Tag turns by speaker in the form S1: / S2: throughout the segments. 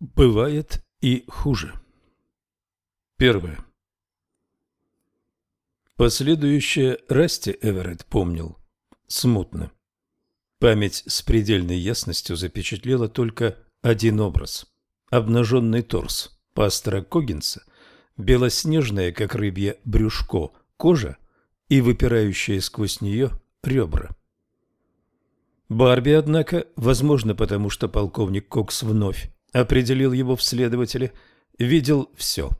S1: Бывает и хуже. Первое. Последующее Расти Эверетт помнил смутно. Память с предельной ясностью запечатлела только один образ – обнаженный торс пастора Когинса, белоснежное, как рыбье брюшко, кожа и выпирающие сквозь нее ребра. Барби, однако, возможно, потому что полковник Кокс вновь определил его в следователе, видел все.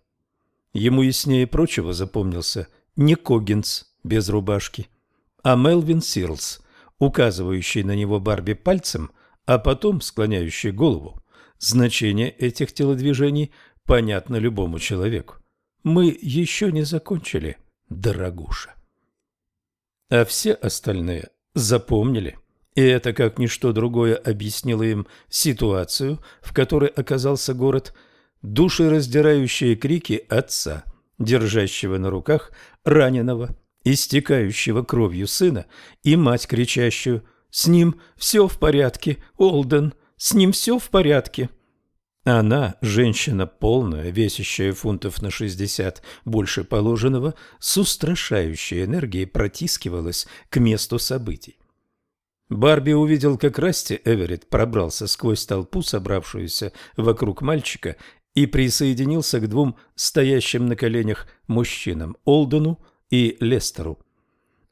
S1: Ему яснее прочего запомнился не Когинс без рубашки, а Мелвин Сирлс, указывающий на него Барби пальцем, а потом склоняющий голову. Значение этих телодвижений понятно любому человеку. Мы еще не закончили, дорогуша. А все остальные запомнили – и это, как ничто другое, объяснило им ситуацию, в которой оказался город, душераздирающие крики отца, держащего на руках раненого, истекающего кровью сына, и мать, кричащую «С ним все в порядке, Олден, с ним все в порядке». Она, женщина полная, весящая фунтов на шестьдесят больше положенного, с устрашающей энергией протискивалась к месту событий. Барби увидел, как Расти Эверетт пробрался сквозь толпу, собравшуюся вокруг мальчика, и присоединился к двум стоящим на коленях мужчинам – Олдену и Лестеру.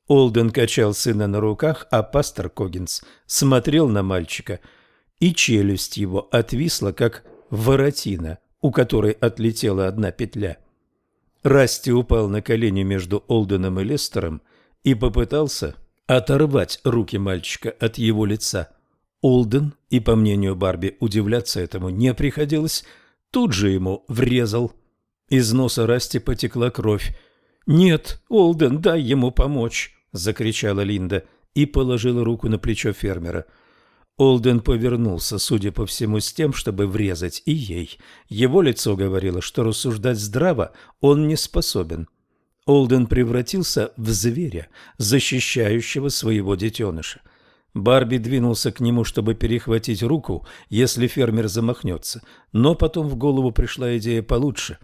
S1: Олден качал сына на руках, а пастор Когинс смотрел на мальчика, и челюсть его отвисла, как воротина, у которой отлетела одна петля. Расти упал на колени между Олденом и Лестером и попытался оторвать руки мальчика от его лица. Олден, и по мнению Барби, удивляться этому не приходилось, тут же ему врезал. Из носа Расти потекла кровь. «Нет, Олден, дай ему помочь!» – закричала Линда и положила руку на плечо фермера. Олден повернулся, судя по всему, с тем, чтобы врезать и ей. Его лицо говорило, что рассуждать здраво он не способен. Олден превратился в зверя, защищающего своего детеныша. Барби двинулся к нему, чтобы перехватить руку, если фермер замахнется, но потом в голову пришла идея получше.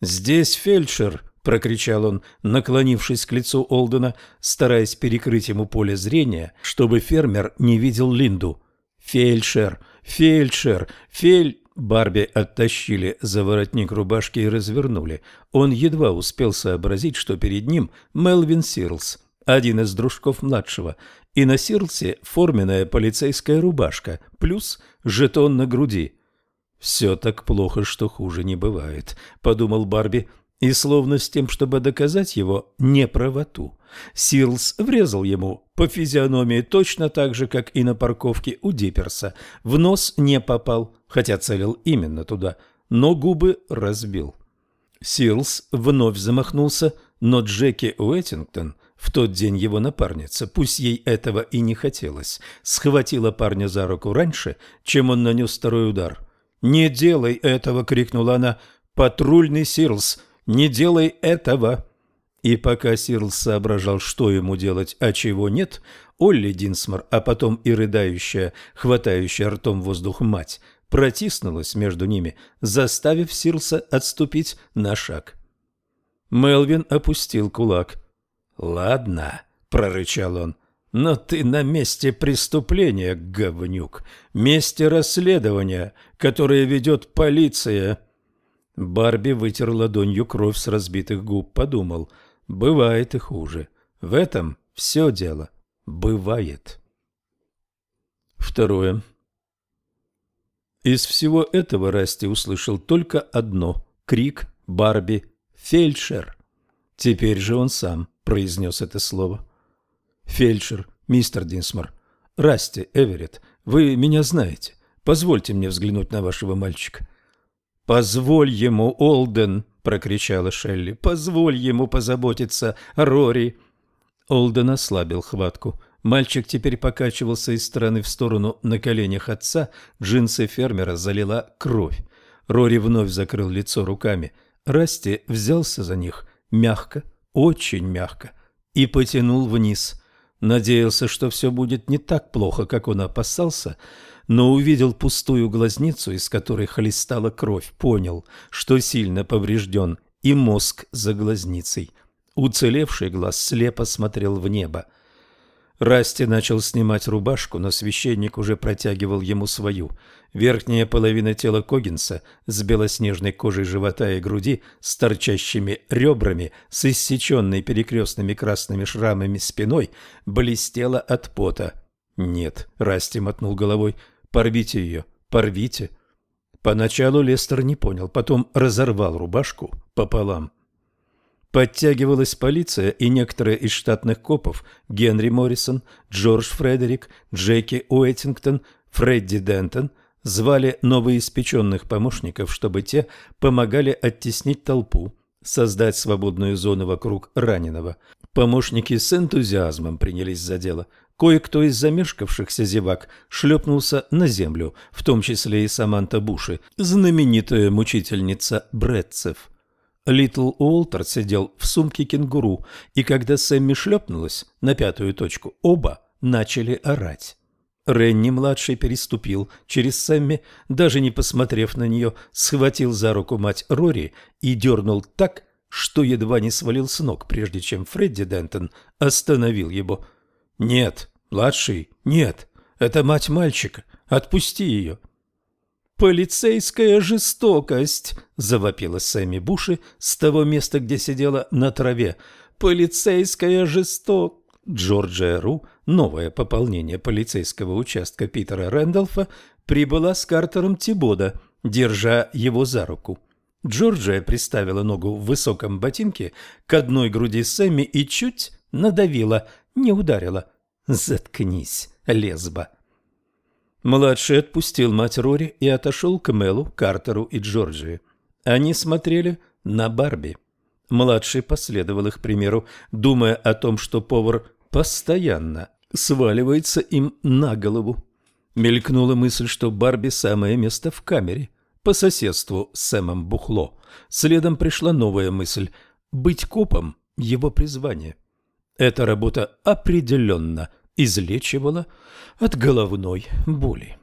S1: «Здесь фельдшер!» — прокричал он, наклонившись к лицу Олдена, стараясь перекрыть ему поле зрения, чтобы фермер не видел Линду. «Фельдшер! Фельдшер! Фель...» Барби оттащили за воротник рубашки и развернули. Он едва успел сообразить, что перед ним Мелвин Сирлс, один из дружков младшего, и на Сирлсе форменная полицейская рубашка, плюс жетон на груди. «Все так плохо, что хуже не бывает», — подумал Барби, и словно с тем, чтобы доказать его неправоту, Сирлс врезал ему по физиономии точно так же, как и на парковке у Диперса. В нос не попал, хотя целил именно туда, но губы разбил. Сирлс вновь замахнулся, но Джеки Уэттингтон, в тот день его напарница, пусть ей этого и не хотелось, схватила парня за руку раньше, чем он нанес второй удар. «Не делай этого!» — крикнула она. «Патрульный Сирлс!» Не делай этого!» И пока Сирлс соображал, что ему делать, а чего нет, Олли Динсмор, а потом и рыдающая, хватающая ртом воздух мать, протиснулась между ними, заставив Сирлса отступить на шаг. Мелвин опустил кулак. «Ладно», — прорычал он, — «но ты на месте преступления, говнюк, месте расследования, которое ведет полиция». Барби вытер ладонью кровь с разбитых губ, подумал, бывает и хуже. В этом все дело. Бывает. Второе. Из всего этого Расти услышал только одно — крик Барби «Фельдшер!». Теперь же он сам произнес это слово. «Фельдшер, мистер Динсмор, Расти Эверетт, вы меня знаете. Позвольте мне взглянуть на вашего мальчика. «Позволь ему, Олден!» — прокричала Шелли. «Позволь ему позаботиться Рори!» Олден ослабил хватку. Мальчик теперь покачивался из стороны в сторону на коленях отца, джинсы фермера залила кровь. Рори вновь закрыл лицо руками. Расти взялся за них мягко, очень мягко, и потянул вниз. Надеялся, что все будет не так плохо, как он опасался, но увидел пустую глазницу, из которой хлестала кровь, понял, что сильно поврежден и мозг за глазницей. Уцелевший глаз слепо смотрел в небо. Расти начал снимать рубашку, но священник уже протягивал ему свою. Верхняя половина тела Когинса с белоснежной кожей живота и груди, с торчащими ребрами, с иссеченной перекрестными красными шрамами спиной, блестела от пота. «Нет», — Расти мотнул головой, — «порвите ее, порвите». Поначалу Лестер не понял, потом разорвал рубашку пополам. Подтягивалась полиция и некоторые из штатных копов Генри Моррисон, Джордж Фредерик, Джеки Уэттингтон, Фредди Дентон звали новоиспеченных помощников, чтобы те помогали оттеснить толпу, создать свободную зону вокруг раненого. Помощники с энтузиазмом принялись за дело. Кое-кто из замешкавшихся зевак шлепнулся на землю, в том числе и Саманта Буши, знаменитая мучительница Бретцев. Литл Уолтер сидел в сумке кенгуру, и когда Сэмми шлепнулась на пятую точку, оба начали орать. Ренни-младший переступил через Сэмми, даже не посмотрев на нее, схватил за руку мать Рори и дернул так, что едва не свалил с ног, прежде чем Фредди Дентон остановил его. «Нет, младший, нет, это мать мальчика, отпусти ее». «Полицейская жестокость!» – завопила Сэмми Буши с того места, где сидела на траве. «Полицейская жестокость!» Джорджия Ру, новое пополнение полицейского участка Питера Рэндалфа, прибыла с Картером Тибода, держа его за руку. Джорджия приставила ногу в высоком ботинке к одной груди Сэмми и чуть надавила, не ударила. «Заткнись, лесба!» Младший отпустил мать Рори и отошел к Мелу, Картеру и Джорджии. Они смотрели на Барби. Младший последовал их примеру, думая о том, что повар постоянно сваливается им на голову. Мелькнула мысль, что Барби самое место в камере, по соседству с Сэмом Бухло. Следом пришла новая мысль – быть копом – его призвание. Эта работа определенно – излечивала от головной боли.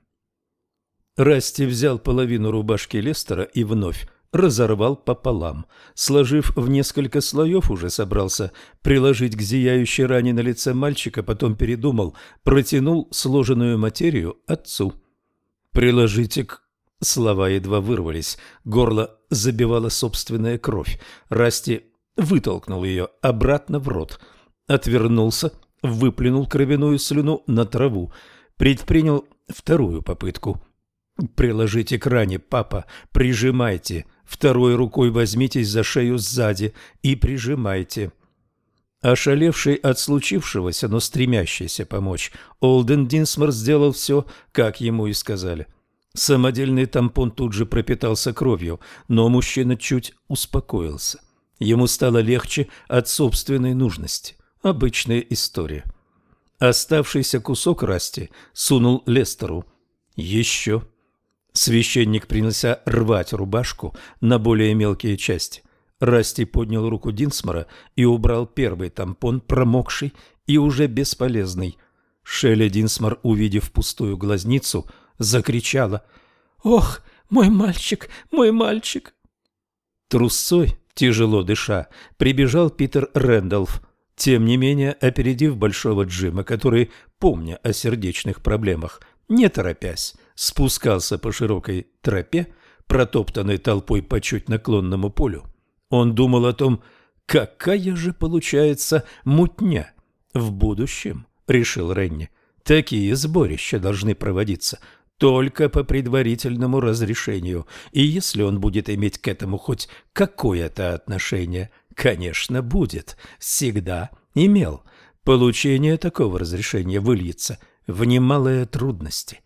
S1: Расти взял половину рубашки Лестера и вновь разорвал пополам. Сложив в несколько слоев, уже собрался приложить к зияющей ране на лице мальчика, потом передумал, протянул сложенную материю отцу. «Приложите к...» Слова едва вырвались, горло забивала собственная кровь. Расти вытолкнул ее обратно в рот, отвернулся, выплюнул кровяную слюну на траву, предпринял вторую попытку. «Приложите к ране, папа, прижимайте, второй рукой возьмитесь за шею сзади и прижимайте». Ошалевший от случившегося, но стремящийся помочь, Олден Динсмор сделал все, как ему и сказали. Самодельный тампон тут же пропитался кровью, но мужчина чуть успокоился. Ему стало легче от собственной нужности. Обычная история. Оставшийся кусок Расти сунул Лестеру. Еще. Священник принялся рвать рубашку на более мелкие части. Расти поднял руку Динсмора и убрал первый тампон, промокший и уже бесполезный. Шелли Динсмор, увидев пустую глазницу, закричала «Ох, мой мальчик, мой мальчик!» Трусцой, тяжело дыша, прибежал Питер Рэндалф. Тем не менее, опередив Большого Джима, который, помня о сердечных проблемах, не торопясь, спускался по широкой тропе, протоптанной толпой по чуть наклонному полю, он думал о том, какая же получается мутня в будущем, решил Ренни. Такие сборища должны проводиться только по предварительному разрешению, и если он будет иметь к этому хоть какое-то отношение, Конечно, будет. Всегда имел. Получение такого разрешения выльется в немалые трудности.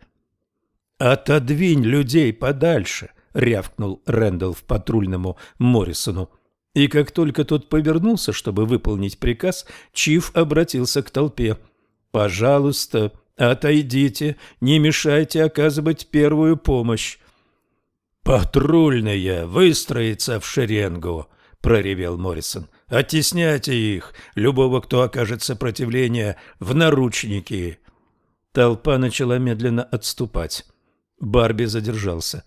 S1: «Отодвинь людей подальше!» — рявкнул Рэндалл в патрульному Моррисону. И как только тот повернулся, чтобы выполнить приказ, Чиф обратился к толпе. «Пожалуйста, отойдите, не мешайте оказывать первую помощь». «Патрульные, выстроиться в шеренгу!» Проревел Моррисон. «Оттесняйте их, любого, кто окажет сопротивление, в наручники!» Толпа начала медленно отступать. Барби задержался.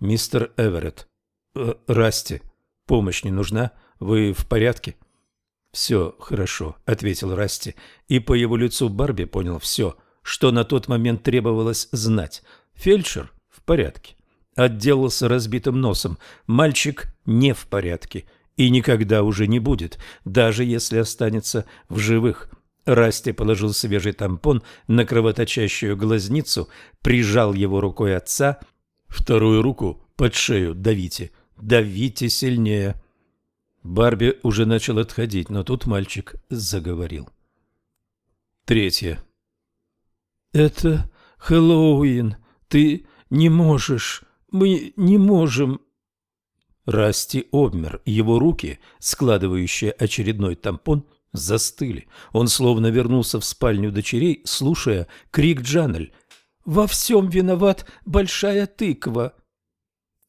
S1: «Мистер Эверетт, э, Расти, помощь не нужна? Вы в порядке?» «Все хорошо», — ответил Расти, и по его лицу Барби понял все, что на тот момент требовалось знать. Фельдшер в порядке. Отделался разбитым носом. Мальчик не в порядке и никогда уже не будет, даже если останется в живых. Расти положил свежий тампон на кровоточащую глазницу, прижал его рукой отца, вторую руку под шею давите, давите сильнее. Барби уже начал отходить, но тут мальчик заговорил. Третье. «Это Хэллоуин. Ты не можешь. Мы не можем. Расти обмер. Его руки, складывающие очередной тампон, застыли. Он словно вернулся в спальню дочерей, слушая крик Джанель. «Во всем виноват большая тыква!»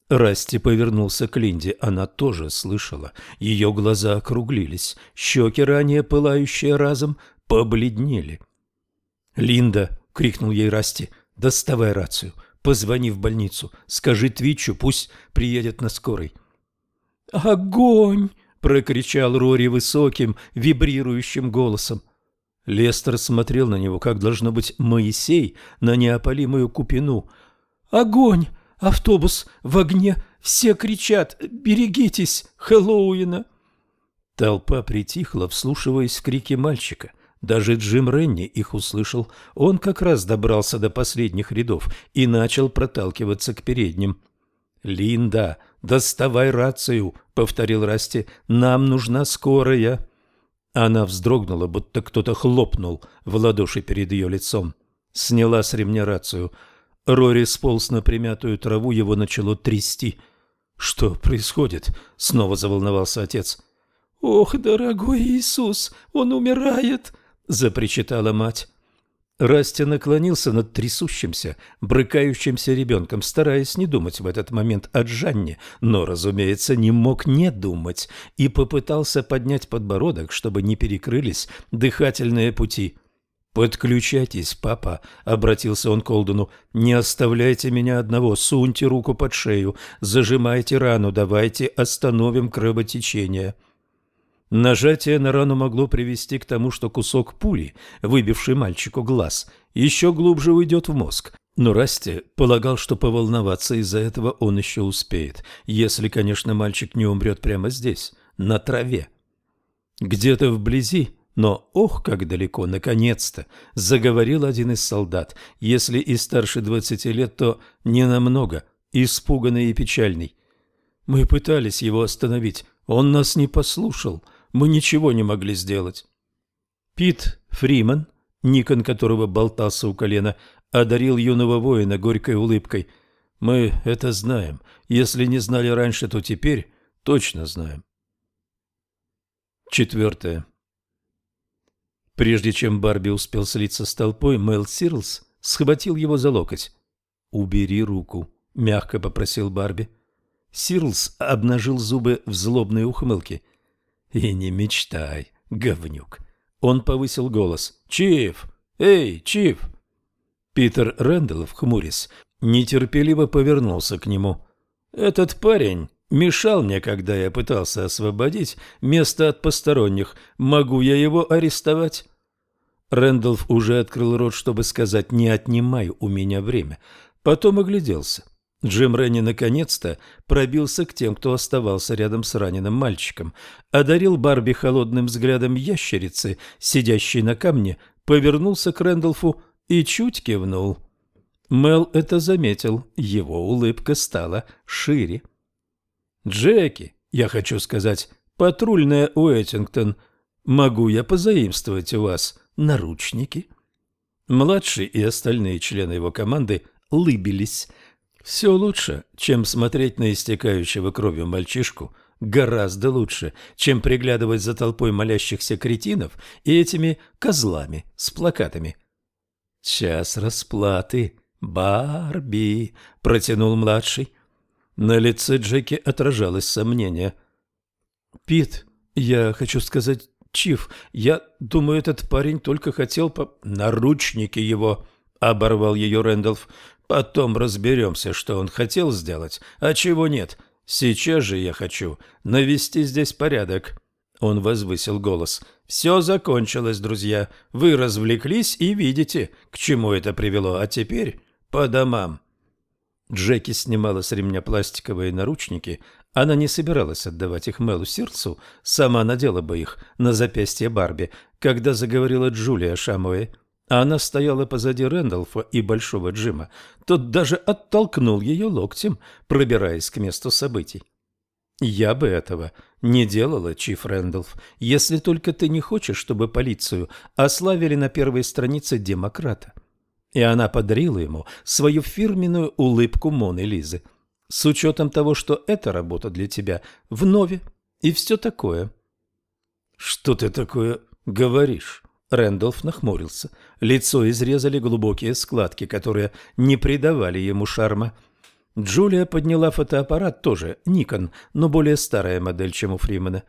S1: Расти повернулся к Линде. Она тоже слышала. Ее глаза округлились. Щеки, ранее пылающие разом, побледнели. «Линда!» — крикнул ей Расти. «Доставай рацию. Позвони в больницу. Скажи Твичу, пусть приедет на скорой». «Огонь!» — прокричал Рори высоким, вибрирующим голосом. Лестер смотрел на него, как должно быть Моисей на неопалимую купину. «Огонь! Автобус в огне! Все кричат! Берегитесь! Хэллоуина!» Толпа притихла, вслушиваясь в крики мальчика. Даже Джим Ренни их услышал. Он как раз добрался до последних рядов и начал проталкиваться к передним. «Линда, доставай рацию», — повторил Расти. «Нам нужна скорая». Она вздрогнула, будто кто-то хлопнул в ладоши перед ее лицом. Сняла с ремня рацию. Рори сполз на примятую траву, его начало трясти. «Что происходит?» — снова заволновался отец. «Ох, дорогой Иисус, он умирает!» — запричитала мать. Расти наклонился над трясущимся, брыкающимся ребенком, стараясь не думать в этот момент о Джанне, но, разумеется, не мог не думать, и попытался поднять подбородок, чтобы не перекрылись дыхательные пути. «Подключайтесь, папа», — обратился он к Олдену, — «не оставляйте меня одного, суньте руку под шею, зажимайте рану, давайте остановим кровотечение». Нажатие на рану могло привести к тому, что кусок пули, выбивший мальчику глаз, еще глубже уйдет в мозг. Но Расти полагал, что поволноваться из-за этого он еще успеет, если, конечно, мальчик не умрет прямо здесь, на траве. Где-то вблизи, но ох, как далеко, наконец-то, заговорил один из солдат, если и старше двадцати лет, то не намного, испуганный и печальный. Мы пытались его остановить, он нас не послушал — мы ничего не могли сделать. Пит Фриман, Никон которого болтался у колена, одарил юного воина горькой улыбкой. Мы это знаем. Если не знали раньше, то теперь точно знаем. Четвертое. Прежде чем Барби успел слиться с толпой, Мэл Сирлс схватил его за локоть. «Убери руку», — мягко попросил Барби. Сирлс обнажил зубы в злобной ухмылке — и не мечтай, говнюк. Он повысил голос. «Чиф! Эй, Чиф!» Питер Рэндаллов, хмурясь, нетерпеливо повернулся к нему. «Этот парень мешал мне, когда я пытался освободить место от посторонних. Могу я его арестовать?» Рэндалф уже открыл рот, чтобы сказать «не отнимай у меня время». Потом огляделся. Джим Ренни наконец-то пробился к тем, кто оставался рядом с раненым мальчиком, одарил Барби холодным взглядом ящерицы, сидящей на камне, повернулся к Рэндалфу и чуть кивнул. Мел это заметил, его улыбка стала шире. «Джеки, я хочу сказать, патрульная Уэттингтон, могу я позаимствовать у вас наручники?» Младший и остальные члены его команды лыбились – все лучше, чем смотреть на истекающего кровью мальчишку, гораздо лучше, чем приглядывать за толпой молящихся кретинов и этими козлами с плакатами. «Час расплаты, Барби!» — протянул младший. На лице Джеки отражалось сомнение. «Пит, я хочу сказать, Чиф, я думаю, этот парень только хотел по... наручники его!» — оборвал ее Рэндалф. Потом разберемся, что он хотел сделать, а чего нет. Сейчас же я хочу навести здесь порядок. Он возвысил голос. «Все закончилось, друзья. Вы развлеклись и видите, к чему это привело. А теперь по домам». Джеки снимала с ремня пластиковые наручники. Она не собиралась отдавать их Мелу Сирцу, сама надела бы их на запястье Барби, когда заговорила Джулия Шамуэ. Она стояла позади Рэндалфа и Большого Джима. Тот даже оттолкнул ее локтем, пробираясь к месту событий. «Я бы этого не делала, Чиф Рэндалф, если только ты не хочешь, чтобы полицию ославили на первой странице «Демократа». И она подарила ему свою фирменную улыбку Моны Лизы. С учетом того, что эта работа для тебя вновь и все такое. «Что ты такое говоришь?» Рэндалф нахмурился. Лицо изрезали глубокие складки, которые не придавали ему шарма. Джулия подняла фотоаппарат, тоже Никон, но более старая модель, чем у Фримена.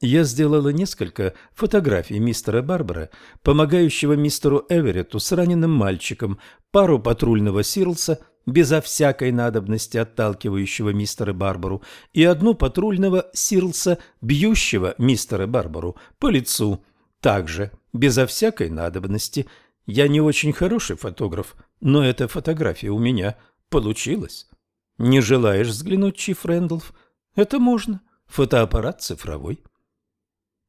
S1: Я сделала несколько фотографий мистера Барбара, помогающего мистеру Эверетту с раненым мальчиком, пару патрульного Сирлса, безо всякой надобности отталкивающего мистера Барбару, и одну патрульного Сирлса, бьющего мистера Барбару по лицу, также безо всякой надобности. Я не очень хороший фотограф, но эта фотография у меня получилась. Не желаешь взглянуть, Чиф Рэндалф? Это можно. Фотоаппарат цифровой.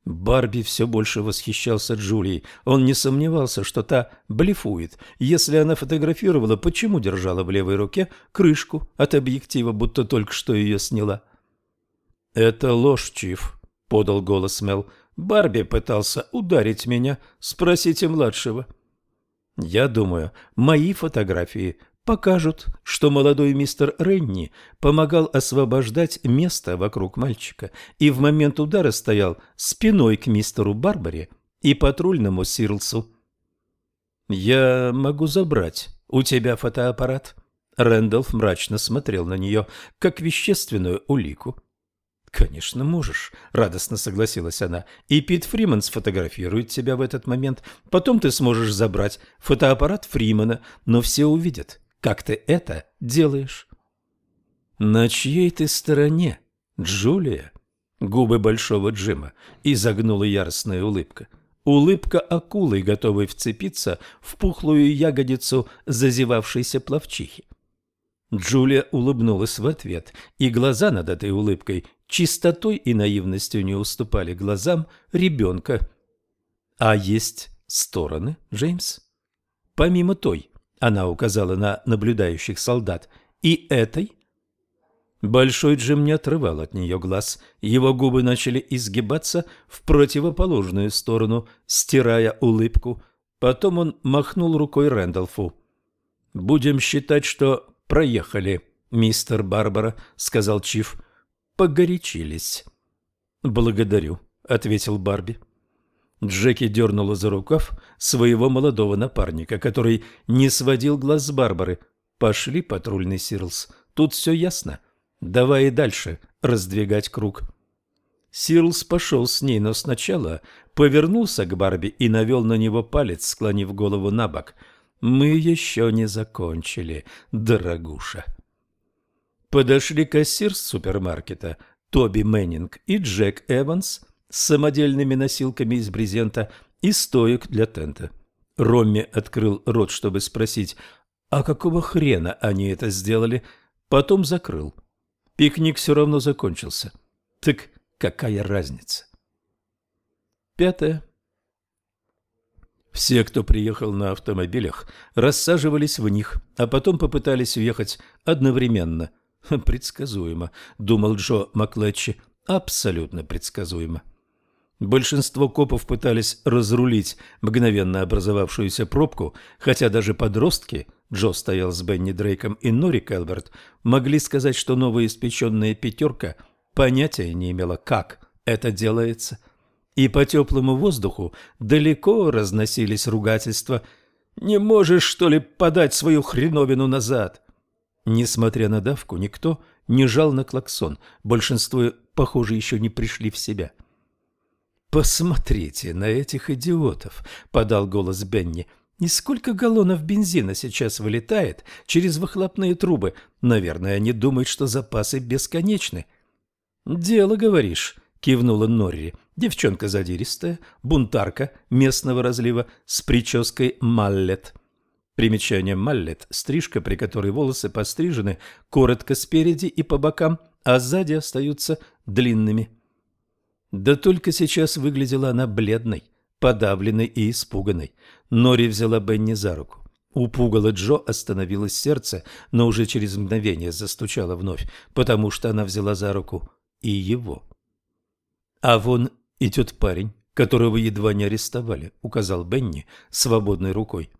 S1: Барби все больше восхищался Джулией. Он не сомневался, что та блефует. Если она фотографировала, почему держала в левой руке крышку от объектива, будто только что ее сняла? «Это ложь, Чиф», — подал голос Мел. «Барби пытался ударить меня. Спросите младшего». «Я думаю, мои фотографии покажут, что молодой мистер Ренни помогал освобождать место вокруг мальчика и в момент удара стоял спиной к мистеру Барбаре и патрульному Сирлсу. «Я могу забрать у тебя фотоаппарат?» Рэндалф мрачно смотрел на нее, как вещественную улику. «Конечно можешь», — радостно согласилась она. «И Пит Фриман сфотографирует тебя в этот момент. Потом ты сможешь забрать фотоаппарат Фримана, но все увидят, как ты это делаешь? На чьей ты стороне, Джулия? Губы большого Джима изогнула яростная улыбка. Улыбка акулы, готовой вцепиться в пухлую ягодицу зазевавшейся плавчихи. Джулия улыбнулась в ответ, и глаза над этой улыбкой чистотой и наивностью не уступали глазам ребенка. А есть стороны, Джеймс? Помимо той, она указала на наблюдающих солдат. И этой? Большой Джим не отрывал от нее глаз. Его губы начали изгибаться в противоположную сторону, стирая улыбку. Потом он махнул рукой Рэндалфу. «Будем считать, что проехали, мистер Барбара», — сказал Чиф. «Погорячились». «Благодарю», — ответил Барби. Джеки дернула за рукав своего молодого напарника, который не сводил глаз с Барбары. «Пошли, патрульный Сирлс, тут все ясно. Давай и дальше раздвигать круг». Сирлс пошел с ней, но сначала повернулся к Барби и навел на него палец, склонив голову на бок. «Мы еще не закончили, дорогуша». Подошли кассир с супермаркета, Тоби Мэннинг и Джек Эванс – с самодельными носилками из брезента и стоек для тента. Ромми открыл рот, чтобы спросить, а какого хрена они это сделали, потом закрыл. Пикник все равно закончился. Так какая разница? Пятое. Все, кто приехал на автомобилях, рассаживались в них, а потом попытались уехать одновременно. Предсказуемо, думал Джо Маклетчи, абсолютно предсказуемо. Большинство копов пытались разрулить мгновенно образовавшуюся пробку, хотя даже подростки, Джо стоял с Бенни Дрейком и Нори Келберт, могли сказать, что новоиспеченная пятерка понятия не имела, как это делается. И по теплому воздуху далеко разносились ругательства «Не можешь, что ли, подать свою хреновину назад?» Несмотря на давку, никто не жал на клаксон, большинство, похоже, еще не пришли в себя – «Посмотрите на этих идиотов», — подал голос Бенни. И сколько галлонов бензина сейчас вылетает через выхлопные трубы? Наверное, они думают, что запасы бесконечны. «Дело, говоришь», — кивнула Норри. Девчонка задиристая, бунтарка местного разлива с прической маллет. Примечание маллет – стрижка, при которой волосы пострижены коротко спереди и по бокам, а сзади остаются длинными. Да только сейчас выглядела она бледной, подавленной и испуганной. Нори взяла Бенни за руку. У пугала Джо остановилось сердце, но уже через мгновение застучало вновь, потому что она взяла за руку и его. А вон идет парень, которого едва не арестовали, указал Бенни свободной рукой.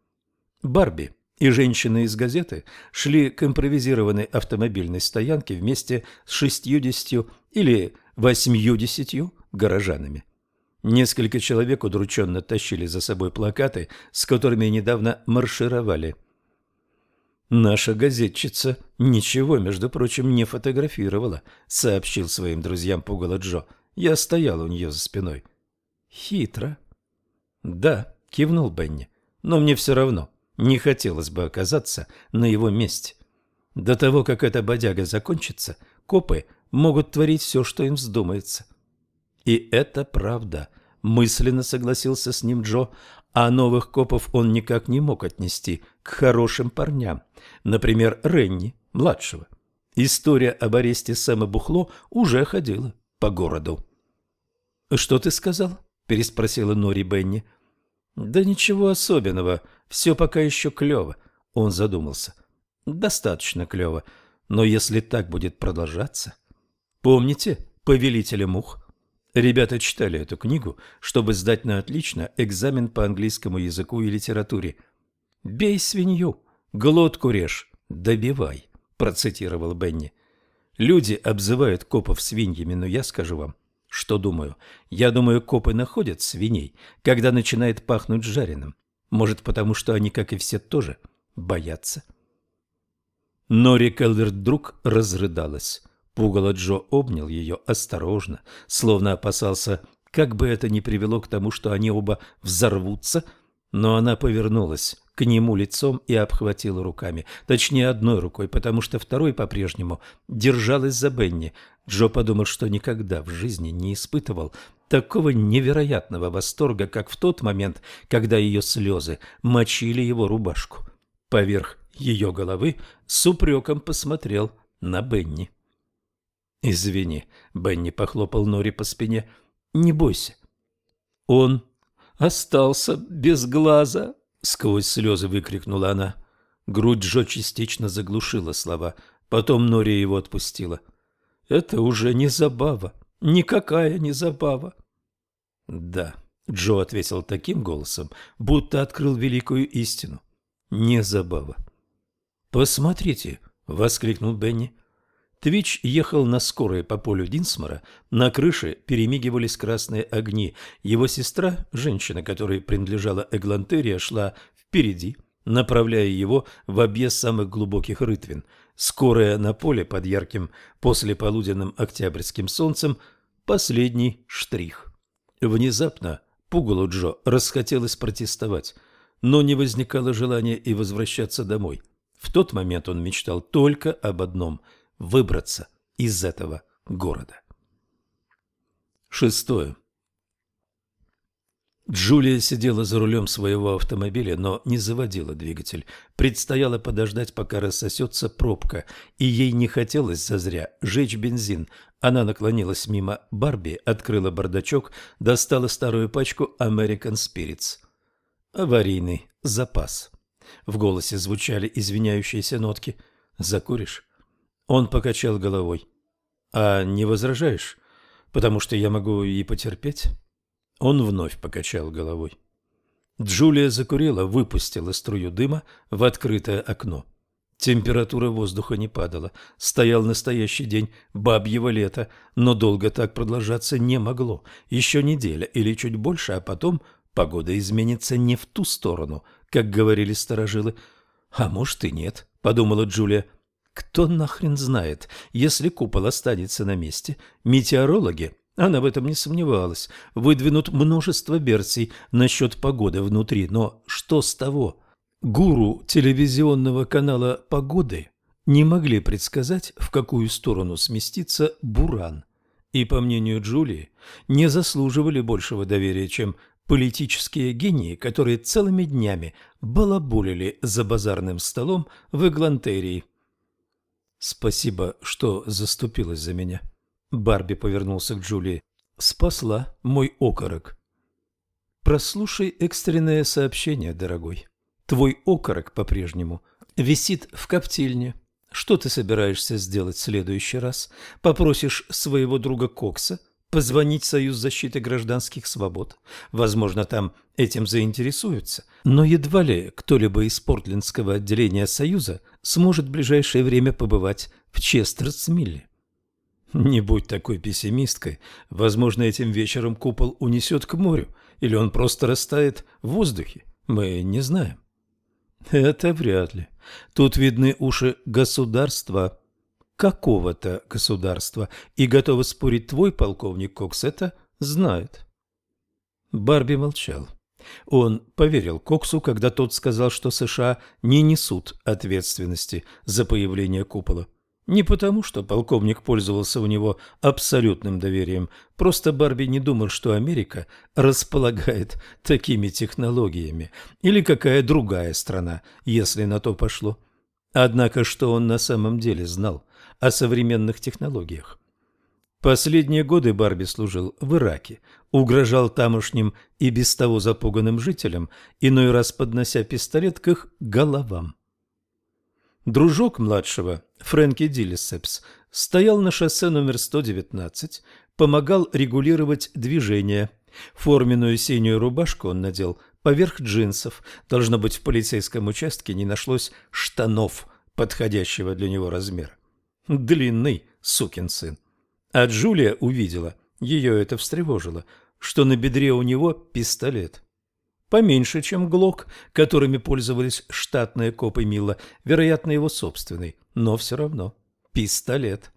S1: Барби и женщины из газеты шли к импровизированной автомобильной стоянке вместе с шестьюдесятью или восьмьюдесятью горожанами. Несколько человек удрученно тащили за собой плакаты, с которыми недавно маршировали. «Наша газетчица ничего, между прочим, не фотографировала», — сообщил своим друзьям пугало Джо. «Я стоял у нее за спиной». «Хитро». «Да», — кивнул Бенни, — «но мне все равно. Не хотелось бы оказаться на его месте. До того, как эта бодяга закончится, копы могут творить все, что им вздумается. И это правда. Мысленно согласился с ним Джо, а новых копов он никак не мог отнести к хорошим парням. Например, Ренни, младшего. История об аресте Сэма Бухло уже ходила по городу. «Что ты сказал?» – переспросила Нори Бенни. «Да ничего особенного. Все пока еще клево», — он задумался. «Достаточно клево. Но если так будет продолжаться...» «Помните «Повелителя мух»?» Ребята читали эту книгу, чтобы сдать на отлично экзамен по английскому языку и литературе. «Бей свинью, глотку режь, добивай», – процитировал Бенни. «Люди обзывают копов свиньями, но я скажу вам, что думаю? Я думаю, копы находят свиней, когда начинает пахнуть жареным. Может, потому что они, как и все, тоже боятся. Нори Келверт вдруг разрыдалась. Пугало Джо обнял ее осторожно, словно опасался, как бы это ни привело к тому, что они оба взорвутся, но она повернулась к нему лицом и обхватила руками, точнее одной рукой, потому что второй по-прежнему держалась за Бенни. Джо подумал, что никогда в жизни не испытывал такого невероятного восторга, как в тот момент, когда ее слезы мочили его рубашку. Поверх ее головы с упреком посмотрел на Бенни. «Извини», — Бенни похлопал Нори по спине, — «не бойся». Он остался без глаза. Сквозь слезы выкрикнула она. Грудь Джо частично заглушила слова. Потом Нори его отпустила. «Это уже не забава. Никакая не забава». «Да», — Джо ответил таким голосом, будто открыл великую истину. «Не забава». «Посмотрите», — воскликнул Бенни. Твич ехал на скорой по полю Динсмора. На крыше перемигивались красные огни. Его сестра, женщина, которой принадлежала Эглантерия, шла впереди, направляя его в объезд самых глубоких рытвин. Скорая на поле под ярким послеполуденным октябрьским солнцем – последний штрих. Внезапно пугалу Джо расхотелось протестовать, но не возникало желания и возвращаться домой. В тот момент он мечтал только об одном – выбраться из этого города. Шестое. Джулия сидела за рулем своего автомобиля, но не заводила двигатель. Предстояло подождать, пока рассосется пробка, и ей не хотелось зазря жечь бензин. Она наклонилась мимо Барби, открыла бардачок, достала старую пачку American Spirits. Аварийный запас. В голосе звучали извиняющиеся нотки. «Закуришь?» Он покачал головой. «А не возражаешь? Потому что я могу и потерпеть?» Он вновь покачал головой. Джулия закурила, выпустила струю дыма в открытое окно. Температура воздуха не падала. Стоял настоящий день бабьего лета, но долго так продолжаться не могло. Еще неделя или чуть больше, а потом погода изменится не в ту сторону, как говорили старожилы. «А может и нет», — подумала Джулия. Кто нахрен знает, если купол останется на месте, метеорологи Она в этом не сомневалась. Выдвинут множество версий насчет погоды внутри, но что с того? Гуру телевизионного канала «Погоды» не могли предсказать, в какую сторону сместится Буран. И, по мнению Джулии, не заслуживали большего доверия, чем политические гении, которые целыми днями балаболили за базарным столом в Эглантерии. «Спасибо, что заступилась за меня». Барби повернулся к Джулии. «Спасла мой окорок». «Прослушай экстренное сообщение, дорогой. Твой окорок по-прежнему висит в коптильне. Что ты собираешься сделать в следующий раз? Попросишь своего друга Кокса позвонить в Союз защиты гражданских свобод. Возможно, там этим заинтересуются. Но едва ли кто-либо из портлендского отделения Союза сможет в ближайшее время побывать в Честерсмилле. Не будь такой пессимисткой. Возможно, этим вечером купол унесет к морю, или он просто растает в воздухе. Мы не знаем. Это вряд ли. Тут видны уши государства, какого-то государства, и готовы спорить твой полковник Кокс это знает. Барби молчал. Он поверил Коксу, когда тот сказал, что США не несут ответственности за появление купола. Не потому, что полковник пользовался у него абсолютным доверием, просто Барби не думал, что Америка располагает такими технологиями, или какая другая страна, если на то пошло. Однако, что он на самом деле знал о современных технологиях? Последние годы Барби служил в Ираке, угрожал тамошним и без того запуганным жителям, иной раз поднося пистолет к их головам. Дружок младшего, Фрэнки Диллисепс, стоял на шоссе номер 119, помогал регулировать движение. Форменную синюю рубашку он надел поверх джинсов. Должно быть, в полицейском участке не нашлось штанов подходящего для него размера. Длинный сукин сын. А Джулия увидела, ее это встревожило, что на бедре у него пистолет поменьше, чем ГЛОК, которыми пользовались штатные копы Мила, вероятно, его собственный, но все равно пистолет.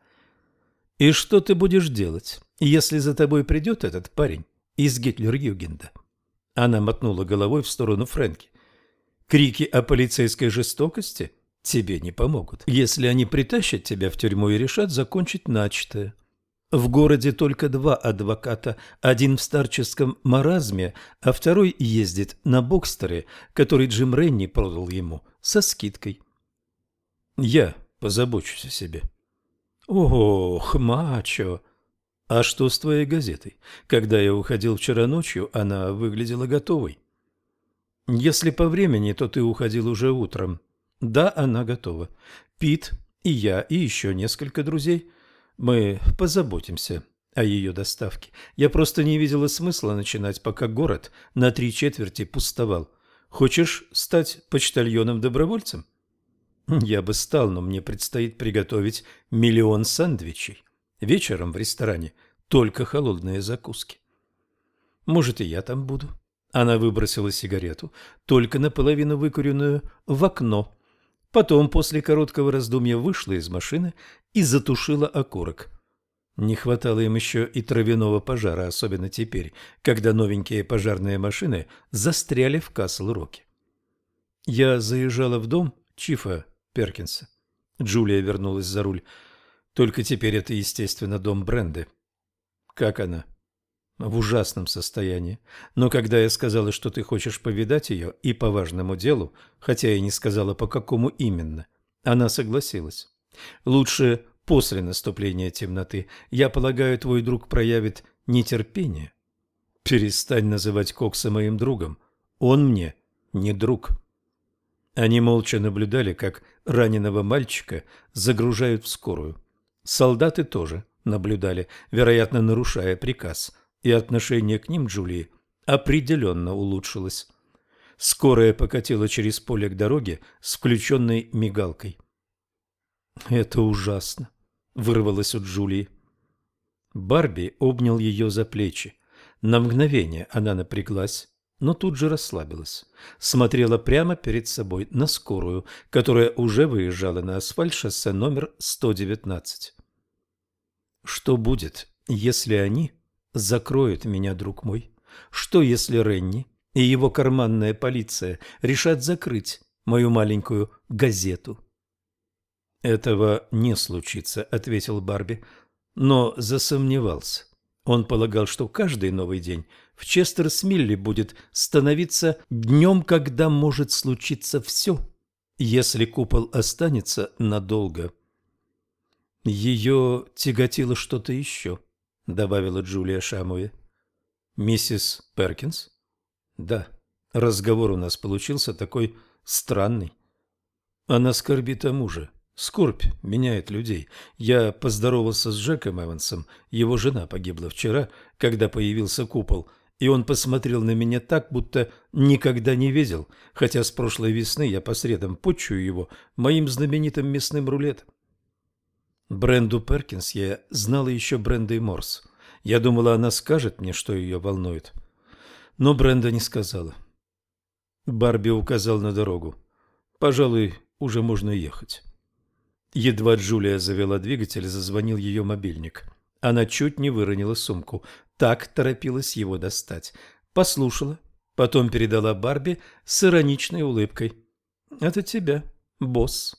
S1: И что ты будешь делать, если за тобой придет этот парень из Гитлер-Югенда? Она мотнула головой в сторону Фрэнки. Крики о полицейской жестокости тебе не помогут, если они притащат тебя в тюрьму и решат закончить начатое. В городе только два адвоката, один в старческом маразме, а второй ездит на бокстере, который Джим Ренни продал ему со скидкой. Я позабочусь о себе. Ох, мачо! А что с твоей газетой? Когда я уходил вчера ночью, она выглядела готовой. Если по времени, то ты уходил уже утром. Да, она готова. Пит и я, и еще несколько друзей – мы позаботимся о ее доставке. Я просто не видела смысла начинать, пока город на три четверти пустовал. Хочешь стать почтальоном-добровольцем? Я бы стал, но мне предстоит приготовить миллион сэндвичей. Вечером в ресторане только холодные закуски. Может, и я там буду. Она выбросила сигарету, только наполовину выкуренную, в окно. Потом, после короткого раздумья, вышла из машины и затушила окурок. Не хватало им еще и травяного пожара, особенно теперь, когда новенькие пожарные машины застряли в Касл-Роке. Я заезжала в дом Чифа Перкинса. Джулия вернулась за руль. Только теперь это, естественно, дом Бренды. Как она? В ужасном состоянии. Но когда я сказала, что ты хочешь повидать ее и по важному делу, хотя и не сказала, по какому именно, она согласилась. Лучше после наступления темноты. Я полагаю, твой друг проявит нетерпение. Перестань называть Кокса моим другом. Он мне не друг. Они молча наблюдали, как раненого мальчика загружают в скорую. Солдаты тоже наблюдали, вероятно, нарушая приказ, и отношение к ним Джулии определенно улучшилось. Скорая покатила через поле к дороге с включенной мигалкой. «Это ужасно», — вырвалось у Джулии. Барби обнял ее за плечи. На мгновение она напряглась, но тут же расслабилась. Смотрела прямо перед собой на скорую, которая уже выезжала на асфальт шоссе номер 119. Что будет, если они закроют меня, друг мой? Что, если Ренни и его карманная полиция решат закрыть мою маленькую газету?» «Этого не случится», — ответил Барби, но засомневался. Он полагал, что каждый новый день в Честерсмилле будет становиться днем, когда может случиться все, если купол останется надолго. Ее тяготило что-то еще, добавила Джулия Шамуэ. Миссис Перкинс? Да, разговор у нас получился такой странный. Она скорбит о муже. Скорбь меняет людей. Я поздоровался с Джеком Эвансом. Его жена погибла вчера, когда появился купол, и он посмотрел на меня так, будто никогда не видел, хотя с прошлой весны я по средам почую его моим знаменитым мясным рулетом. Бренду Перкинс я знала еще Брендой Морс. Я думала, она скажет мне, что ее волнует. Но Бренда не сказала. Барби указал на дорогу. Пожалуй, уже можно ехать. Едва Джулия завела двигатель, зазвонил ее мобильник. Она чуть не выронила сумку. Так торопилась его достать. Послушала, потом передала Барби с ироничной улыбкой. «Это тебя, босс».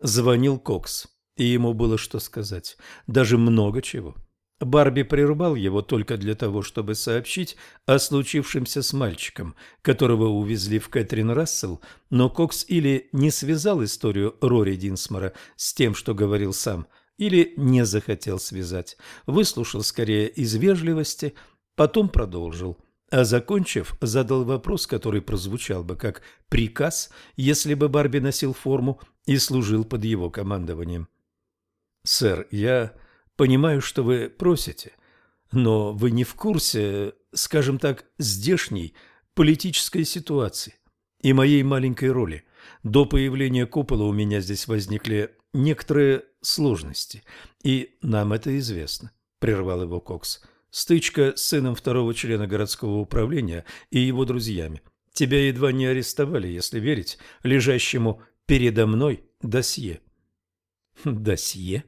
S1: Звонил Кокс, и ему было что сказать. Даже много чего. Барби прервал его только для того, чтобы сообщить о случившемся с мальчиком, которого увезли в Кэтрин Рассел, но Кокс или не связал историю Рори Динсмора с тем, что говорил сам, или не захотел связать. Выслушал скорее из вежливости, потом продолжил. А закончив, задал вопрос, который прозвучал бы как приказ, если бы Барби носил форму и служил под его командованием. «Сэр, я Понимаю, что вы просите, но вы не в курсе, скажем так, здешней политической ситуации и моей маленькой роли. До появления купола у меня здесь возникли некоторые сложности, и нам это известно, — прервал его Кокс. Стычка с сыном второго члена городского управления и его друзьями. Тебя едва не арестовали, если верить лежащему передо мной досье. Досье?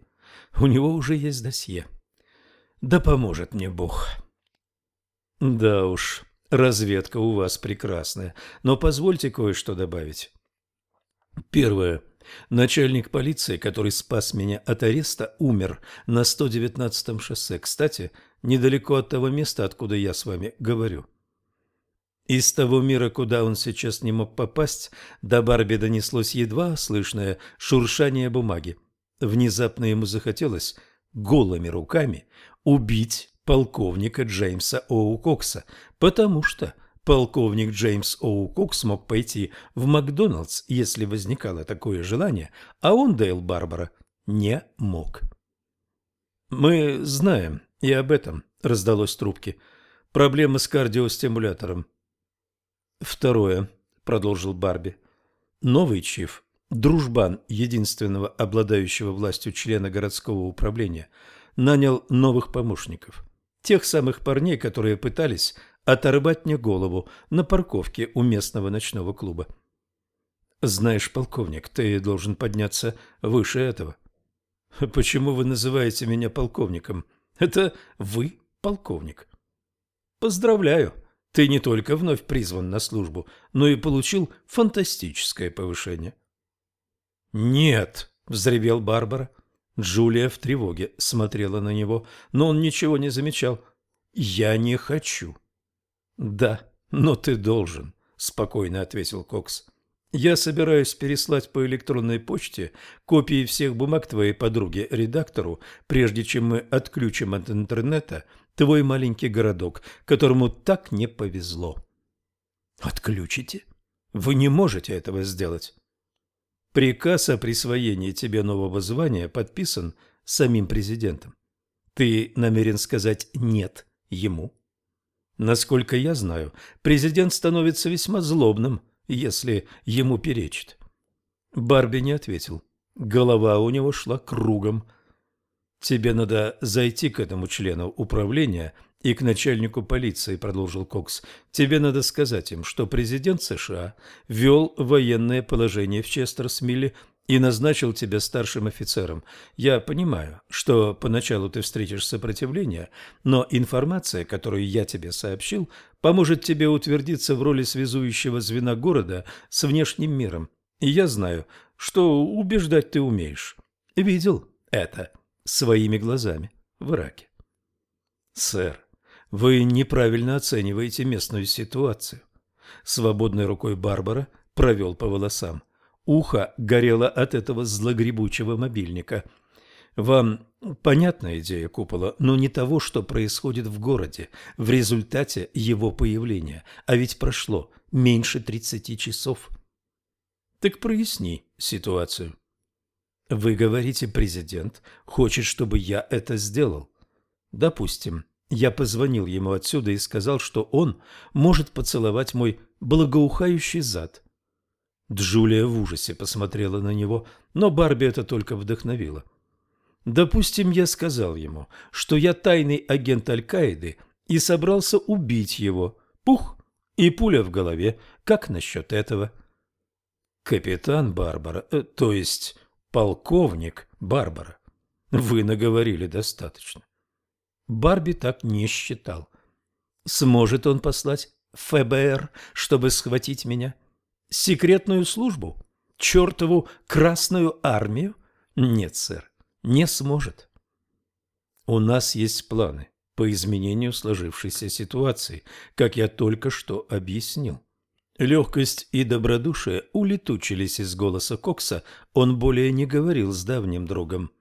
S1: У него уже есть досье. Да поможет мне Бог. Да уж, разведка у вас прекрасная, но позвольте кое-что добавить. Первое. Начальник полиции, который спас меня от ареста, умер на 119-м шоссе. Кстати, недалеко от того места, откуда я с вами говорю. Из того мира, куда он сейчас не мог попасть, до Барби донеслось едва слышное шуршание бумаги. Внезапно ему захотелось голыми руками убить полковника Джеймса Оу Кокса, потому что полковник Джеймс Оу Кокс мог пойти в Макдоналдс, если возникало такое желание, а он, Дейл Барбара, не мог. «Мы знаем и об этом», — раздалось в трубке. «Проблема с кардиостимулятором». «Второе», — продолжил Барби. «Новый чиф Дружбан, единственного обладающего властью члена городского управления, нанял новых помощников. Тех самых парней, которые пытались оторвать мне голову на парковке у местного ночного клуба. Знаешь, полковник, ты должен подняться выше этого. Почему вы называете меня полковником? Это вы полковник. Поздравляю. Ты не только вновь призван на службу, но и получил фантастическое повышение. «Нет!» – взревел Барбара. Джулия в тревоге смотрела на него, но он ничего не замечал. «Я не хочу». «Да, но ты должен», – спокойно ответил Кокс. «Я собираюсь переслать по электронной почте копии всех бумаг твоей подруге-редактору, прежде чем мы отключим от интернета твой маленький городок, которому так не повезло». «Отключите? Вы не можете этого сделать». Приказ о присвоении тебе нового звания подписан самим президентом. Ты намерен сказать «нет» ему? Насколько я знаю, президент становится весьма злобным, если ему перечит. Барби не ответил. Голова у него шла кругом. Тебе надо зайти к этому члену управления и к начальнику полиции, продолжил Кокс. Тебе надо сказать им, что президент США ввел военное положение в Честерсмилле и назначил тебя старшим офицером. Я понимаю, что поначалу ты встретишь сопротивление, но информация, которую я тебе сообщил, поможет тебе утвердиться в роли связующего звена города с внешним миром. И я знаю, что убеждать ты умеешь. Видел это своими глазами в Ираке. Сэр, вы неправильно оцениваете местную ситуацию. Свободной рукой Барбара провел по волосам. Ухо горело от этого злогребучего мобильника. Вам понятна идея купола, но не того, что происходит в городе в результате его появления. А ведь прошло меньше тридцати часов. Так проясни ситуацию. Вы говорите, президент хочет, чтобы я это сделал. Допустим, я позвонил ему отсюда и сказал, что он может поцеловать мой благоухающий зад. Джулия в ужасе посмотрела на него, но Барби это только вдохновило. Допустим, я сказал ему, что я тайный агент Аль-Каиды и собрался убить его. Пух! И пуля в голове. Как насчет этого? Капитан Барбара, э, то есть полковник Барбара, вы наговорили достаточно. Барби так не считал. Сможет он послать ФБР, чтобы схватить меня? — Секретную службу? Чертову Красную Армию? Нет, сэр, не сможет. У нас есть планы по изменению сложившейся ситуации, как я только что объяснил. Легкость и добродушие улетучились из голоса Кокса, он более не говорил с давним другом.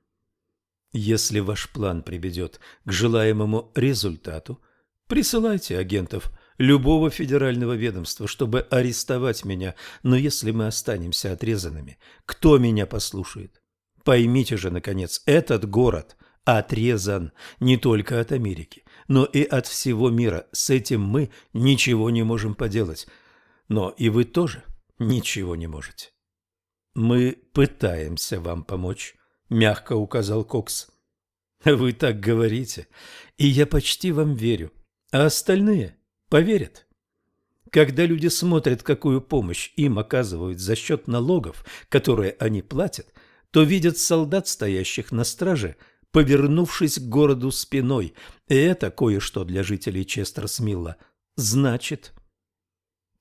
S1: Если ваш план приведет к желаемому результату, присылайте агентов – любого федерального ведомства, чтобы арестовать меня, но если мы останемся отрезанными, кто меня послушает? Поймите же, наконец, этот город отрезан не только от Америки, но и от всего мира. С этим мы ничего не можем поделать. Но и вы тоже ничего не можете. Мы пытаемся вам помочь, мягко указал Кокс. Вы так говорите, и я почти вам верю. А остальные поверят. Когда люди смотрят, какую помощь им оказывают за счет налогов, которые они платят, то видят солдат, стоящих на страже, повернувшись к городу спиной, и это кое-что для жителей Честерсмилла значит.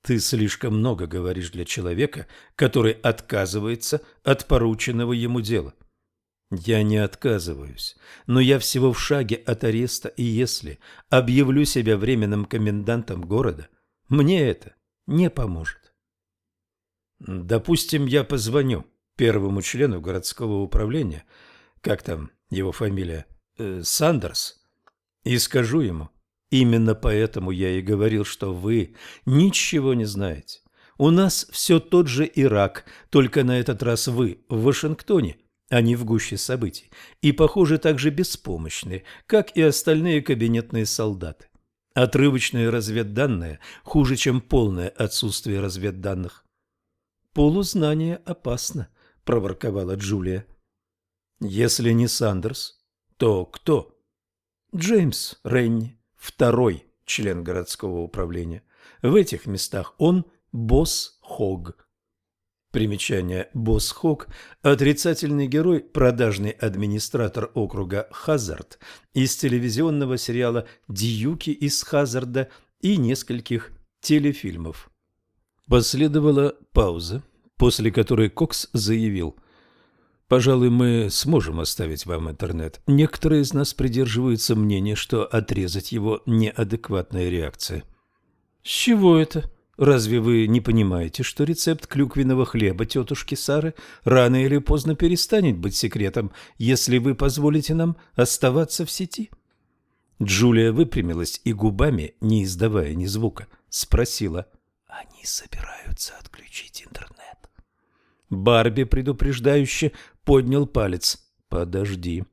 S1: Ты слишком много говоришь для человека, который отказывается от порученного ему дела. Я не отказываюсь, но я всего в шаге от ареста, и если объявлю себя временным комендантом города, мне это не поможет. Допустим, я позвоню первому члену городского управления, как там его фамилия, э, Сандерс, и скажу ему, именно поэтому я и говорил, что вы ничего не знаете. У нас все тот же Ирак, только на этот раз вы в Вашингтоне, они в гуще событий, и, похоже, так же беспомощны, как и остальные кабинетные солдаты. Отрывочные разведданные хуже, чем полное отсутствие разведданных. «Полузнание опасно», — проворковала Джулия. «Если не Сандерс, то кто?» «Джеймс Ренни, второй член городского управления. В этих местах он босс Хог». Примечание «Босс Хок» – отрицательный герой, продажный администратор округа Хазард из телевизионного сериала «Дьюки из Хазарда» и нескольких телефильмов. Последовала пауза, после которой Кокс заявил «Пожалуй, мы сможем оставить вам интернет. Некоторые из нас придерживаются мнения, что отрезать его – неадекватная реакция». «С чего это?» Разве вы не понимаете, что рецепт клюквенного хлеба тетушки Сары рано или поздно перестанет быть секретом, если вы позволите нам оставаться в сети? Джулия выпрямилась и губами, не издавая ни звука, спросила. Они собираются отключить интернет. Барби предупреждающе поднял палец. Подожди.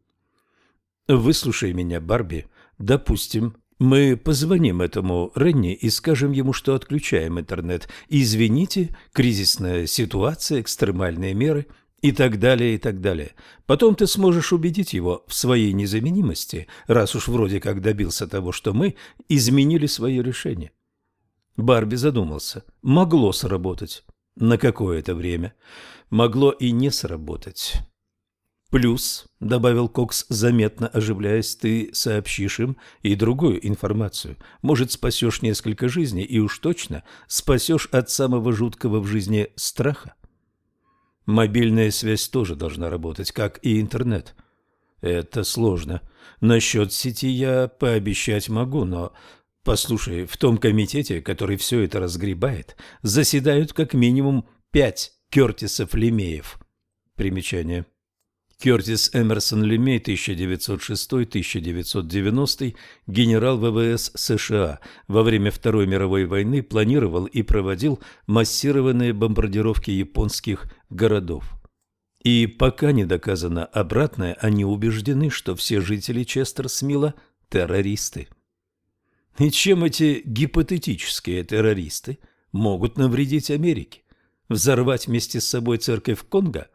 S1: Выслушай меня, Барби. Допустим, мы позвоним этому Ренни и скажем ему, что отключаем интернет. Извините, кризисная ситуация, экстремальные меры и так далее, и так далее. Потом ты сможешь убедить его в своей незаменимости, раз уж вроде как добился того, что мы изменили свое решение. Барби задумался. Могло сработать. на какое-то время. Могло и не сработать. Плюс, — добавил Кокс, заметно оживляясь, — ты сообщишь им и другую информацию. Может, спасешь несколько жизней и уж точно спасешь от самого жуткого в жизни страха. Мобильная связь тоже должна работать, как и интернет. Это сложно. Насчет сети я пообещать могу, но... Послушай, в том комитете, который все это разгребает, заседают как минимум пять Кертисов Лемеев. Примечание. Кертис Эмерсон Лемей, 1906-1990, генерал ВВС США, во время Второй мировой войны планировал и проводил массированные бомбардировки японских городов. И пока не доказано обратное, они убеждены, что все жители Честерсмила – террористы. И чем эти гипотетические террористы могут навредить Америке? Взорвать вместе с собой церковь Конго?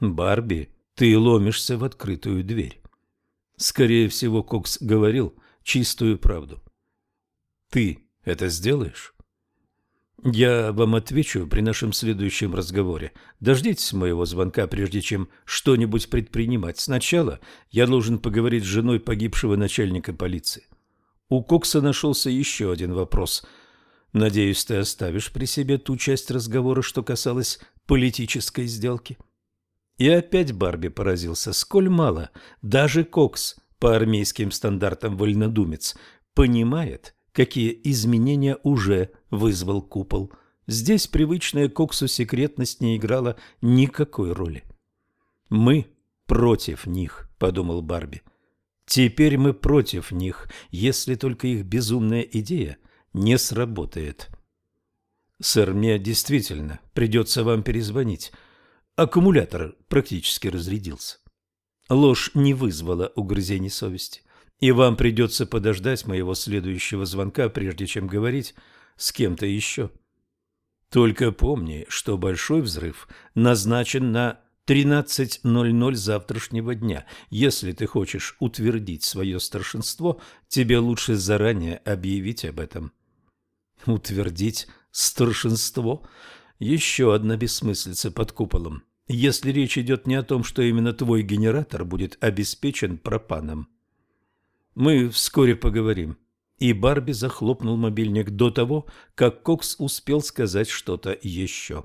S1: Барби ты ломишься в открытую дверь. Скорее всего, Кокс говорил чистую правду. Ты это сделаешь? Я вам отвечу при нашем следующем разговоре. Дождитесь моего звонка, прежде чем что-нибудь предпринимать. Сначала я должен поговорить с женой погибшего начальника полиции. У Кокса нашелся еще один вопрос. Надеюсь, ты оставишь при себе ту часть разговора, что касалась политической сделки. — и опять Барби поразился, сколь мало даже Кокс, по армейским стандартам вольнодумец, понимает, какие изменения уже вызвал купол. Здесь привычная Коксу секретность не играла никакой роли. «Мы против них», — подумал Барби. «Теперь мы против них, если только их безумная идея не сработает». «Сэр, мне действительно придется вам перезвонить». Аккумулятор практически разрядился. Ложь не вызвала угрызений совести, и вам придется подождать моего следующего звонка, прежде чем говорить с кем-то еще. Только помни, что большой взрыв назначен на 13.00 завтрашнего дня. Если ты хочешь утвердить свое старшинство, тебе лучше заранее объявить об этом. Утвердить старшинство? Еще одна бессмыслица под куполом. Если речь идет не о том, что именно твой генератор будет обеспечен пропаном. Мы вскоре поговорим. И Барби захлопнул мобильник до того, как Кокс успел сказать что-то еще.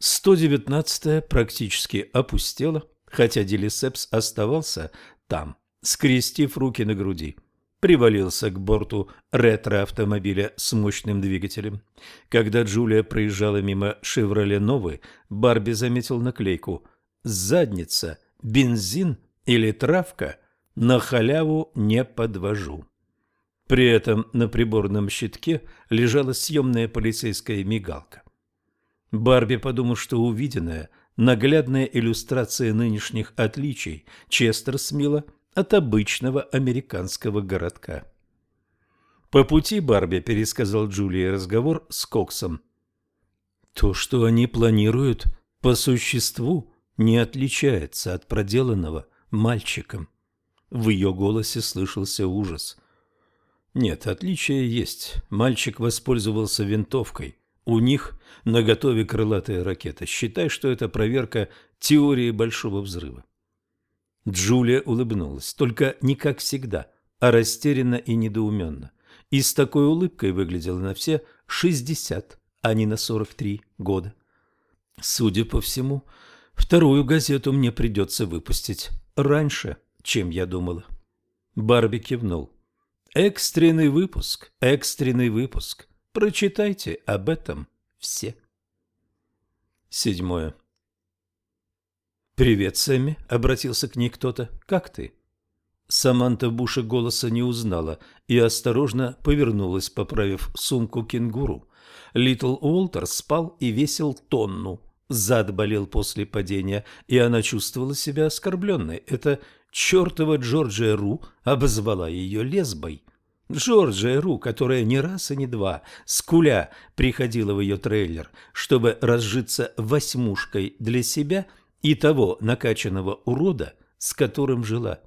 S1: 119-я практически опустела, хотя Делисепс оставался там, скрестив руки на груди привалился к борту ретро-автомобиля с мощным двигателем. Когда Джулия проезжала мимо «Шевроле Новы», Барби заметил наклейку «Задница, бензин или травка? На халяву не подвожу». При этом на приборном щитке лежала съемная полицейская мигалка. Барби подумал, что увиденная наглядная иллюстрация нынешних отличий Честерсмила – от обычного американского городка. По пути Барби пересказал Джулии разговор с Коксом. То, что они планируют, по существу не отличается от проделанного мальчиком. В ее голосе слышался ужас. Нет, отличие есть. Мальчик воспользовался винтовкой. У них на готове крылатая ракета. Считай, что это проверка теории большого взрыва. Джулия улыбнулась, только не как всегда, а растерянно и недоуменно. И с такой улыбкой выглядела на все шестьдесят, а не на сорок три года. Судя по всему, вторую газету мне придется выпустить раньше, чем я думала. Барби кивнул. Экстренный выпуск, экстренный выпуск. Прочитайте об этом все. Седьмое. «Привет, Сэмми», — обратился к ней кто-то. «Как ты?» Саманта Буша голоса не узнала и осторожно повернулась, поправив сумку кенгуру. Литл Уолтер спал и весил тонну. Зад болел после падения, и она чувствовала себя оскорбленной. Это чертова Джорджия Ру обозвала ее лесбой. Джорджия Ру, которая не раз и не два, скуля, приходила в ее трейлер, чтобы разжиться восьмушкой для себя – и того накачанного урода, с которым жила.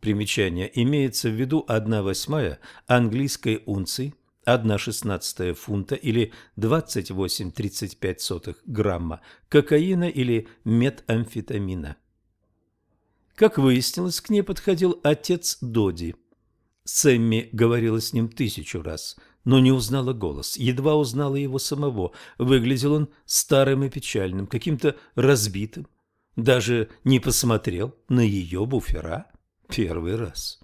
S1: Примечание. Имеется в виду одна восьмая английской унции, 1 шестнадцатая фунта или 28,35 грамма кокаина или метамфетамина. Как выяснилось, к ней подходил отец Доди. Сэмми говорила с ним тысячу раз, но не узнала голос, едва узнала его самого. Выглядел он старым и печальным, каким-то разбитым. Даже не посмотрел на ее буфера первый раз.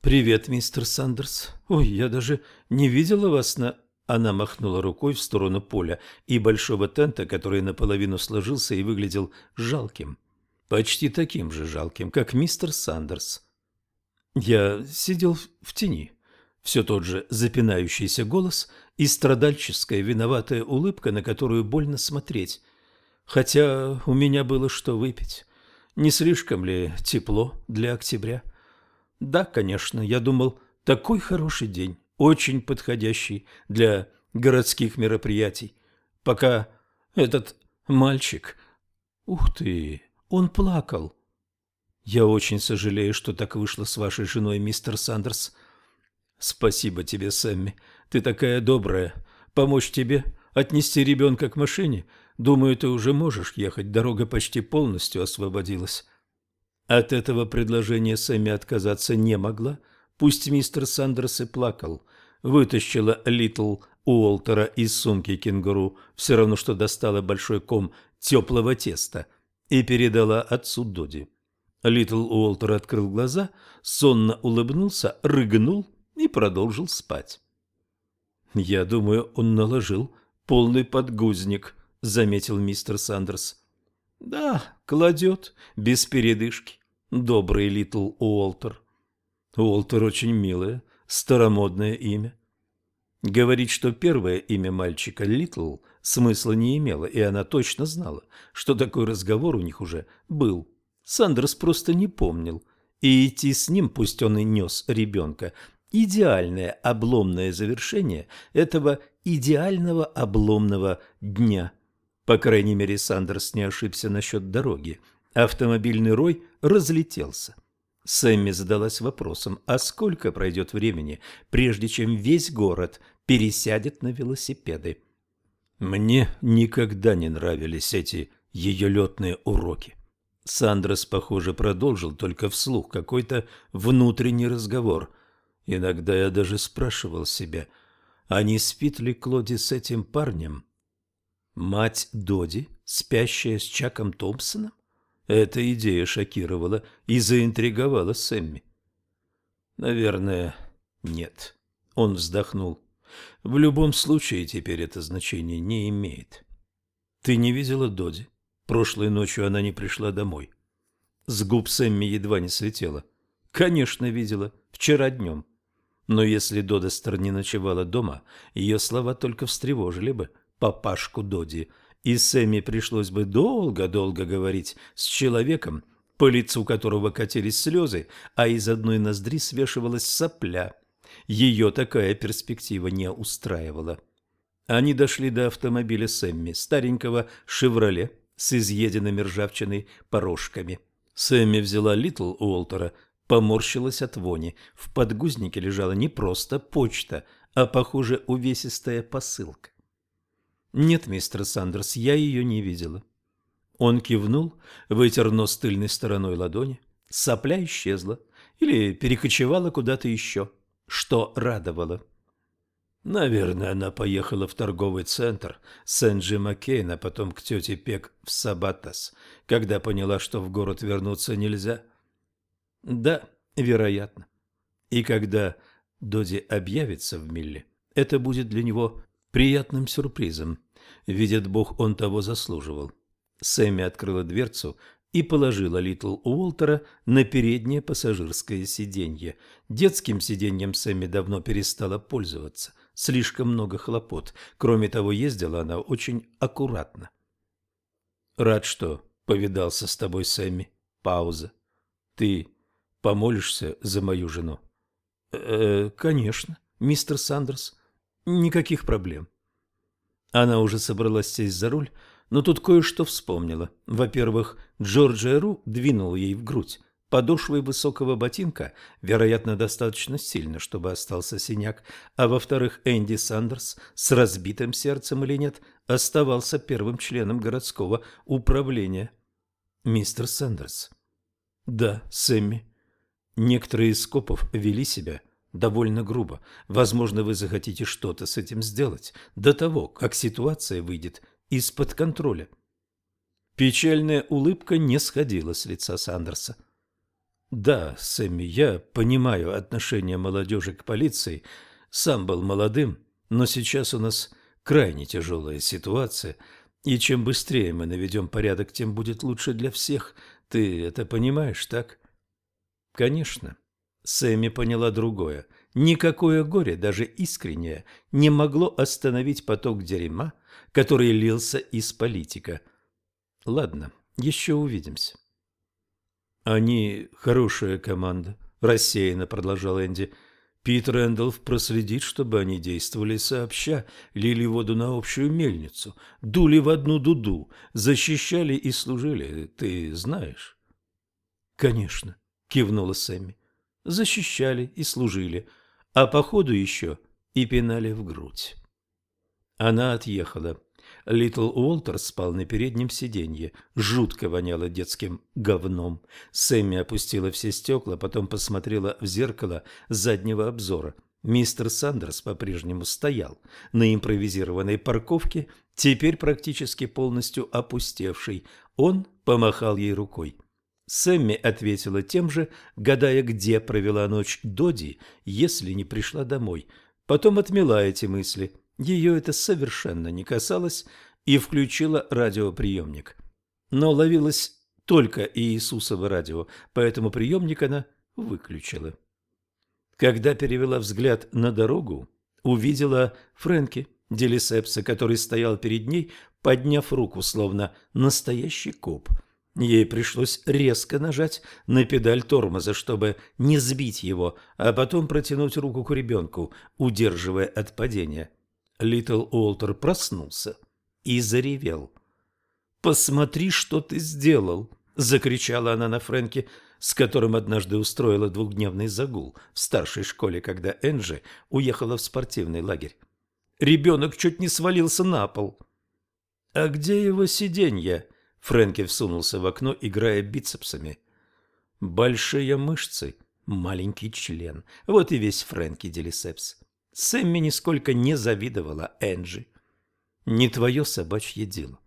S1: «Привет, мистер Сандерс. Ой, я даже не видела вас на...» Она махнула рукой в сторону поля и большого тента, который наполовину сложился и выглядел жалким. Почти таким же жалким, как мистер Сандерс. Я сидел в тени. Все тот же запинающийся голос и страдальческая виноватая улыбка, на которую больно смотреть. Хотя у меня было что выпить. Не слишком ли тепло для октября? Да, конечно, я думал, такой хороший день, очень подходящий для городских мероприятий. Пока этот мальчик... Ух ты, он плакал. Я очень сожалею, что так вышло с вашей женой, мистер Сандерс. Спасибо тебе, Сэмми. Ты такая добрая. Помочь тебе отнести ребенка к машине? Думаю, ты уже можешь ехать. Дорога почти полностью освободилась. От этого предложения Сэмми отказаться не могла. Пусть мистер Сандерс и плакал. Вытащила Литл Уолтера из сумки кенгуру, все равно, что достала большой ком теплого теста, и передала отцу Доди. Литл Уолтер открыл глаза, сонно улыбнулся, рыгнул и продолжил спать. «Я думаю, он наложил полный подгузник», — заметил мистер Сандерс. Да, кладет, без передышки. Добрый Литл Уолтер. Уолтер очень милое, старомодное имя. Говорить, что первое имя мальчика Литл смысла не имело, и она точно знала, что такой разговор у них уже был. Сандерс просто не помнил, и идти с ним, пусть он и нес ребенка, идеальное обломное завершение этого идеального обломного дня – по крайней мере, Сандерс не ошибся насчет дороги. Автомобильный рой разлетелся. Сэмми задалась вопросом, а сколько пройдет времени, прежде чем весь город пересядет на велосипеды? Мне никогда не нравились эти ее летные уроки. Сандрос, похоже, продолжил только вслух какой-то внутренний разговор. Иногда я даже спрашивал себя, а не спит ли Клоди с этим парнем? Мать Доди, спящая с Чаком Томпсоном? Эта идея шокировала и заинтриговала Сэмми. Наверное, нет. Он вздохнул. В любом случае теперь это значение не имеет. Ты не видела Доди? Прошлой ночью она не пришла домой. С губ Сэмми едва не слетела. Конечно, видела. Вчера днем. Но если Додестер не ночевала дома, ее слова только встревожили бы папашку Доди, и Сэмми пришлось бы долго-долго говорить с человеком, по лицу которого катились слезы, а из одной ноздри свешивалась сопля. Ее такая перспектива не устраивала. Они дошли до автомобиля Сэмми, старенького «Шевроле» с изъеденными ржавчиной порожками. Сэмми взяла Литл Уолтера, поморщилась от вони. В подгузнике лежала не просто почта, а, похоже, увесистая посылка. «Нет, мистер Сандерс, я ее не видела». Он кивнул, вытер нос тыльной стороной ладони. Сопля исчезла или перекочевала куда-то еще, что радовало. Наверное, она поехала в торговый центр Сен-Джи а потом к тете Пек в Сабатас, когда поняла, что в город вернуться нельзя. Да, вероятно. И когда Доди объявится в Милле, это будет для него приятным сюрпризом. Видит Бог, он того заслуживал. Сэмми открыла дверцу и положила Литл Уолтера на переднее пассажирское сиденье. Детским сиденьем Сэмми давно перестала пользоваться. Слишком много хлопот. Кроме того, ездила она очень аккуратно. «Рад, что повидался с тобой, Сэмми. Пауза. Ты помолишься за мою жену?» «Э, «Конечно, мистер Сандерс. Никаких проблем. Она уже собралась сесть за руль, но тут кое-что вспомнила. Во-первых, Джорджия Ру двинул ей в грудь. подошвой высокого ботинка, вероятно, достаточно сильно, чтобы остался синяк, а во-вторых, Энди Сандерс с разбитым сердцем или нет, оставался первым членом городского управления. Мистер Сандерс. Да, Сэмми. Некоторые из копов вели себя довольно грубо. Возможно, вы захотите что-то с этим сделать до того, как ситуация выйдет из-под контроля. Печальная улыбка не сходила с лица Сандерса. Да, Сэмми, я понимаю отношение молодежи к полиции. Сам был молодым, но сейчас у нас крайне тяжелая ситуация, и чем быстрее мы наведем порядок, тем будет лучше для всех. Ты это понимаешь, так? Конечно. Сэмми поняла другое. Никакое горе, даже искреннее, не могло остановить поток дерьма, который лился из политика. Ладно, еще увидимся. «Они хорошая команда», – рассеянно продолжал Энди. «Пит Рэндалф проследит, чтобы они действовали сообща, лили воду на общую мельницу, дули в одну дуду, защищали и служили, ты знаешь». «Конечно», – кивнула Сэмми. «Защищали и служили, а по ходу еще и пинали в грудь». Она отъехала. Литл Уолтер спал на переднем сиденье. Жутко воняло детским говном. Сэмми опустила все стекла, потом посмотрела в зеркало заднего обзора. Мистер Сандерс по-прежнему стоял на импровизированной парковке, теперь практически полностью опустевший. Он помахал ей рукой. Сэмми ответила тем же, гадая, где провела ночь Доди, если не пришла домой. Потом отмела эти мысли – ее это совершенно не касалось и включила радиоприемник. Но ловилось только Иисусово радио, поэтому приемник она выключила. Когда перевела взгляд на дорогу, увидела Фрэнки Делисепса, который стоял перед ней, подняв руку, словно настоящий коп. Ей пришлось резко нажать на педаль тормоза, чтобы не сбить его, а потом протянуть руку к ребенку, удерживая от падения. Литл Уолтер проснулся и заревел. «Посмотри, что ты сделал!» – закричала она на Фрэнки, с которым однажды устроила двухдневный загул в старшей школе, когда Энджи уехала в спортивный лагерь. Ребенок чуть не свалился на пол. «А где его сиденье?» – Фрэнки всунулся в окно, играя бицепсами. «Большие мышцы, маленький член. Вот и весь Фрэнки Делисепс. Сэмми нисколько не завидовала Энджи. Не твое собачье дело.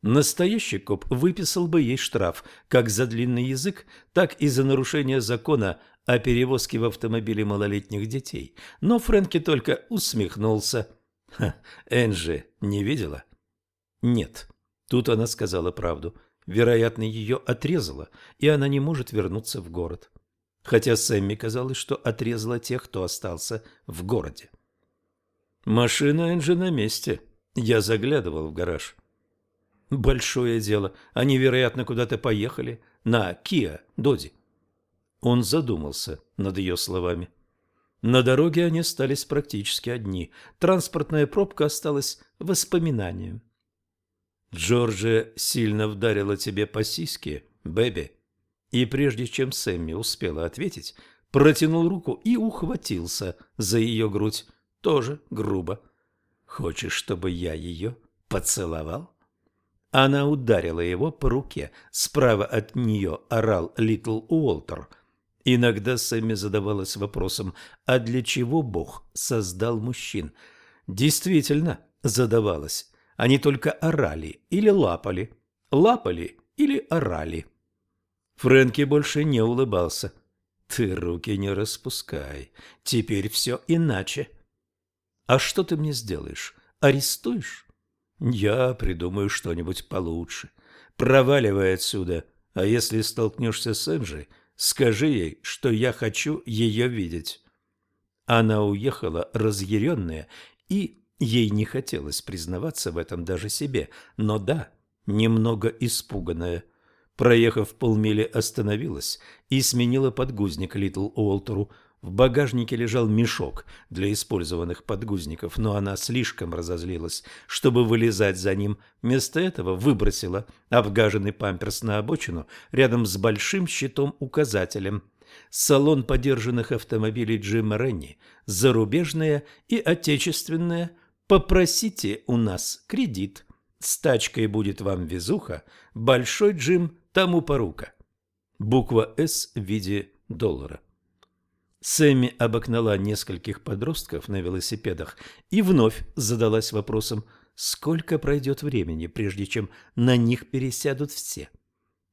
S1: Настоящий коп выписал бы ей штраф как за длинный язык, так и за нарушение закона о перевозке в автомобиле малолетних детей. Но Фрэнки только усмехнулся. Ха, Энджи не видела? Нет. Тут она сказала правду. Вероятно, ее отрезало, и она не может вернуться в город хотя Сэмми казалось, что отрезала тех, кто остался в городе. Машина Энджи на месте. Я заглядывал в гараж. Большое дело. Они, вероятно, куда-то поехали. На Киа, Доди. Он задумался над ее словами. На дороге они остались практически одни. Транспортная пробка осталась воспоминанием. Джорджия сильно вдарила тебе по сиске, Бэби. И прежде чем Сэмми успела ответить, протянул руку и ухватился за ее грудь, тоже грубо. «Хочешь, чтобы я ее поцеловал?» Она ударила его по руке. Справа от нее орал Литл Уолтер. Иногда Сэмми задавалась вопросом, а для чего Бог создал мужчин? Действительно задавалась. Они только орали или лапали. Лапали или орали. Фрэнки больше не улыбался. «Ты руки не распускай. Теперь все иначе». «А что ты мне сделаешь? Арестуешь?» «Я придумаю что-нибудь получше. Проваливай отсюда. А если столкнешься с Энджи, скажи ей, что я хочу ее видеть». Она уехала разъяренная, и ей не хотелось признаваться в этом даже себе, но да, немного испуганная. Проехав полмили, остановилась и сменила подгузник Литл Уолтеру. В багажнике лежал мешок для использованных подгузников, но она слишком разозлилась, чтобы вылезать за ним. Вместо этого выбросила обгаженный памперс на обочину рядом с большим щитом-указателем. Салон подержанных автомобилей Джима Ренни, зарубежная и отечественная. Попросите у нас кредит. С тачкой будет вам везуха. Большой Джим тому порука. Буква «С» в виде доллара. Сэмми обогнала нескольких подростков на велосипедах и вновь задалась вопросом, сколько пройдет времени, прежде чем на них пересядут все.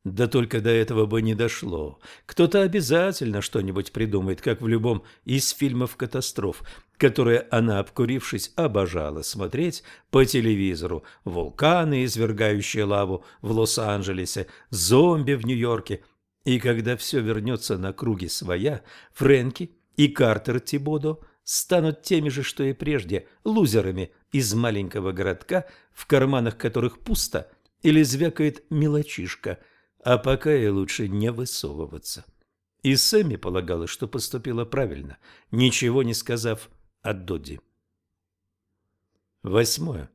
S1: Да только до этого бы не дошло. Кто-то обязательно что-нибудь придумает, как в любом из фильмов катастроф, которые она, обкурившись, обожала смотреть по телевизору. Вулканы, извергающие лаву в Лос-Анджелесе, зомби в Нью-Йорке – и когда все вернется на круги своя, Фрэнки и Картер Тибодо станут теми же, что и прежде, лузерами из маленького городка, в карманах которых пусто или звякает мелочишка, а пока ей лучше не высовываться. И Сэмми полагала, что поступила правильно, ничего не сказав о Додди. Восьмое.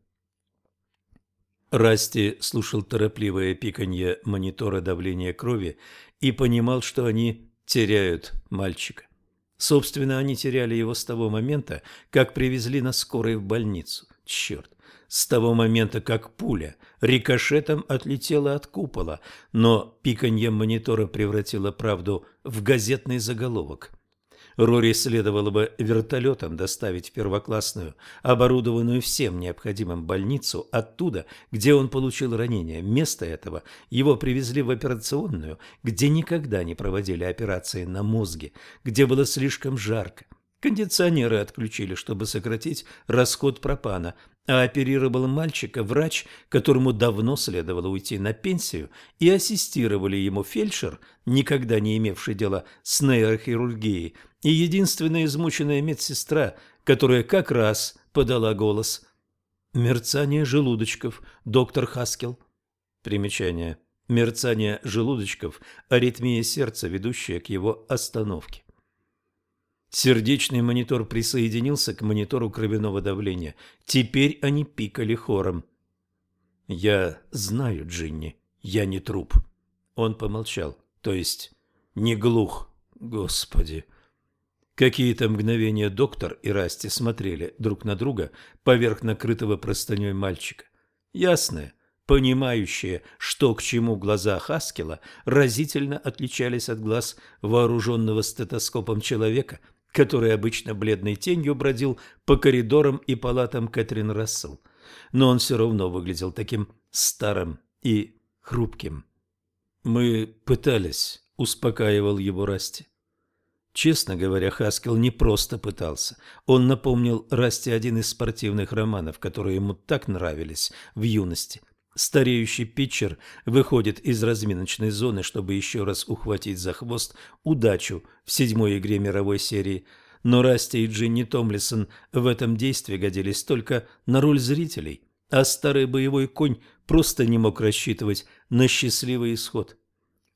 S1: Расти слушал торопливое пиканье монитора давления крови и понимал, что они теряют мальчика. Собственно, они теряли его с того момента, как привезли на скорой в больницу. Черт, с того момента, как пуля рикошетом отлетела от купола, но пиканье монитора превратило правду в газетный заголовок. Рори следовало бы вертолетом доставить первоклассную, оборудованную всем необходимым больницу оттуда, где он получил ранение. Вместо этого его привезли в операционную, где никогда не проводили операции на мозге, где было слишком жарко. Кондиционеры отключили, чтобы сократить расход пропана, а оперировал мальчика врач, которому давно следовало уйти на пенсию, и ассистировали ему фельдшер, никогда не имевший дела с нейрохирургией, и единственная измученная медсестра, которая как раз подала голос. Мерцание желудочков, доктор Хаскел. Примечание. Мерцание желудочков – аритмия сердца, ведущая к его остановке. Сердечный монитор присоединился к монитору кровяного давления. Теперь они пикали хором. «Я знаю, Джинни, я не труп». Он помолчал. «То есть не глух, Господи». Какие-то мгновения доктор и Расти смотрели друг на друга поверх накрытого простыней мальчика. Ясное, понимающее, что к чему глаза Хаскела разительно отличались от глаз вооруженного стетоскопом человека, который обычно бледной тенью бродил по коридорам и палатам Кэтрин Рассел. Но он все равно выглядел таким старым и хрупким. «Мы пытались», — успокаивал его Расти. Честно говоря, Хаскел не просто пытался. Он напомнил Расти один из спортивных романов, которые ему так нравились в юности. Стареющий питчер выходит из разминочной зоны, чтобы еще раз ухватить за хвост удачу в седьмой игре мировой серии. Но Расти и Джинни Томлисон в этом действии годились только на роль зрителей, а старый боевой конь просто не мог рассчитывать на счастливый исход.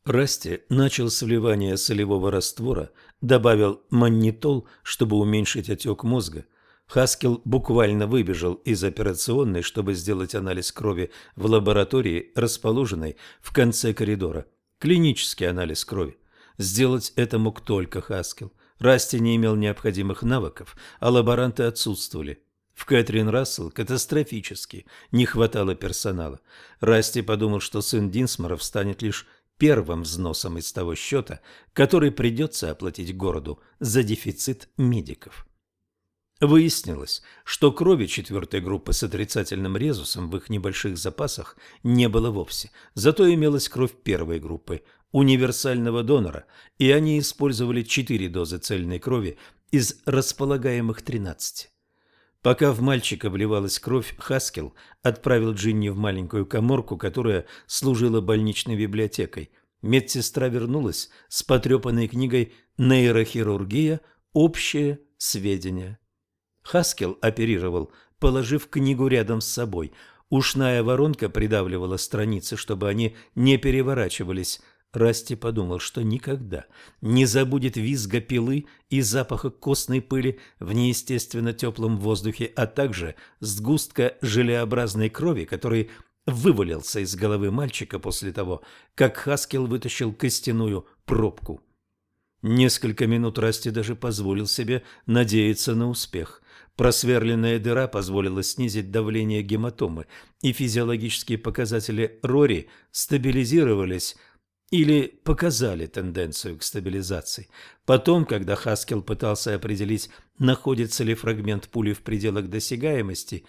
S1: Расти начал с вливания солевого раствора, добавил маннитол, чтобы уменьшить отек мозга. Хаскел буквально выбежал из операционной, чтобы сделать анализ крови в лаборатории, расположенной в конце коридора. Клинический анализ крови. Сделать это мог только Хаскел. Расти не имел необходимых навыков, а лаборанты отсутствовали. В Кэтрин Рассел катастрофически не хватало персонала. Расти подумал, что сын Динсморов станет лишь первым взносом из того счета, который придется оплатить городу за дефицит медиков. Выяснилось, что крови четвертой группы с отрицательным резусом в их небольших запасах не было вовсе, зато имелась кровь первой группы, универсального донора, и они использовали четыре дозы цельной крови из располагаемых 13. Пока в мальчика вливалась кровь, Хаскел отправил Джинни в маленькую коморку, которая служила больничной библиотекой. Медсестра вернулась с потрепанной книгой «Нейрохирургия. Общее сведения». Хаскел оперировал, положив книгу рядом с собой. Ушная воронка придавливала страницы, чтобы они не переворачивались. Расти подумал, что никогда не забудет визга пилы и запаха костной пыли в неестественно теплом воздухе, а также сгустка желеобразной крови, который вывалился из головы мальчика после того, как Хаскел вытащил костяную пробку. Несколько минут Расти даже позволил себе надеяться на успех. Просверленная дыра позволила снизить давление гематомы, и физиологические показатели Рори стабилизировались – или показали тенденцию к стабилизации. Потом, когда Хаскел пытался определить, находится ли фрагмент пули в пределах досягаемости,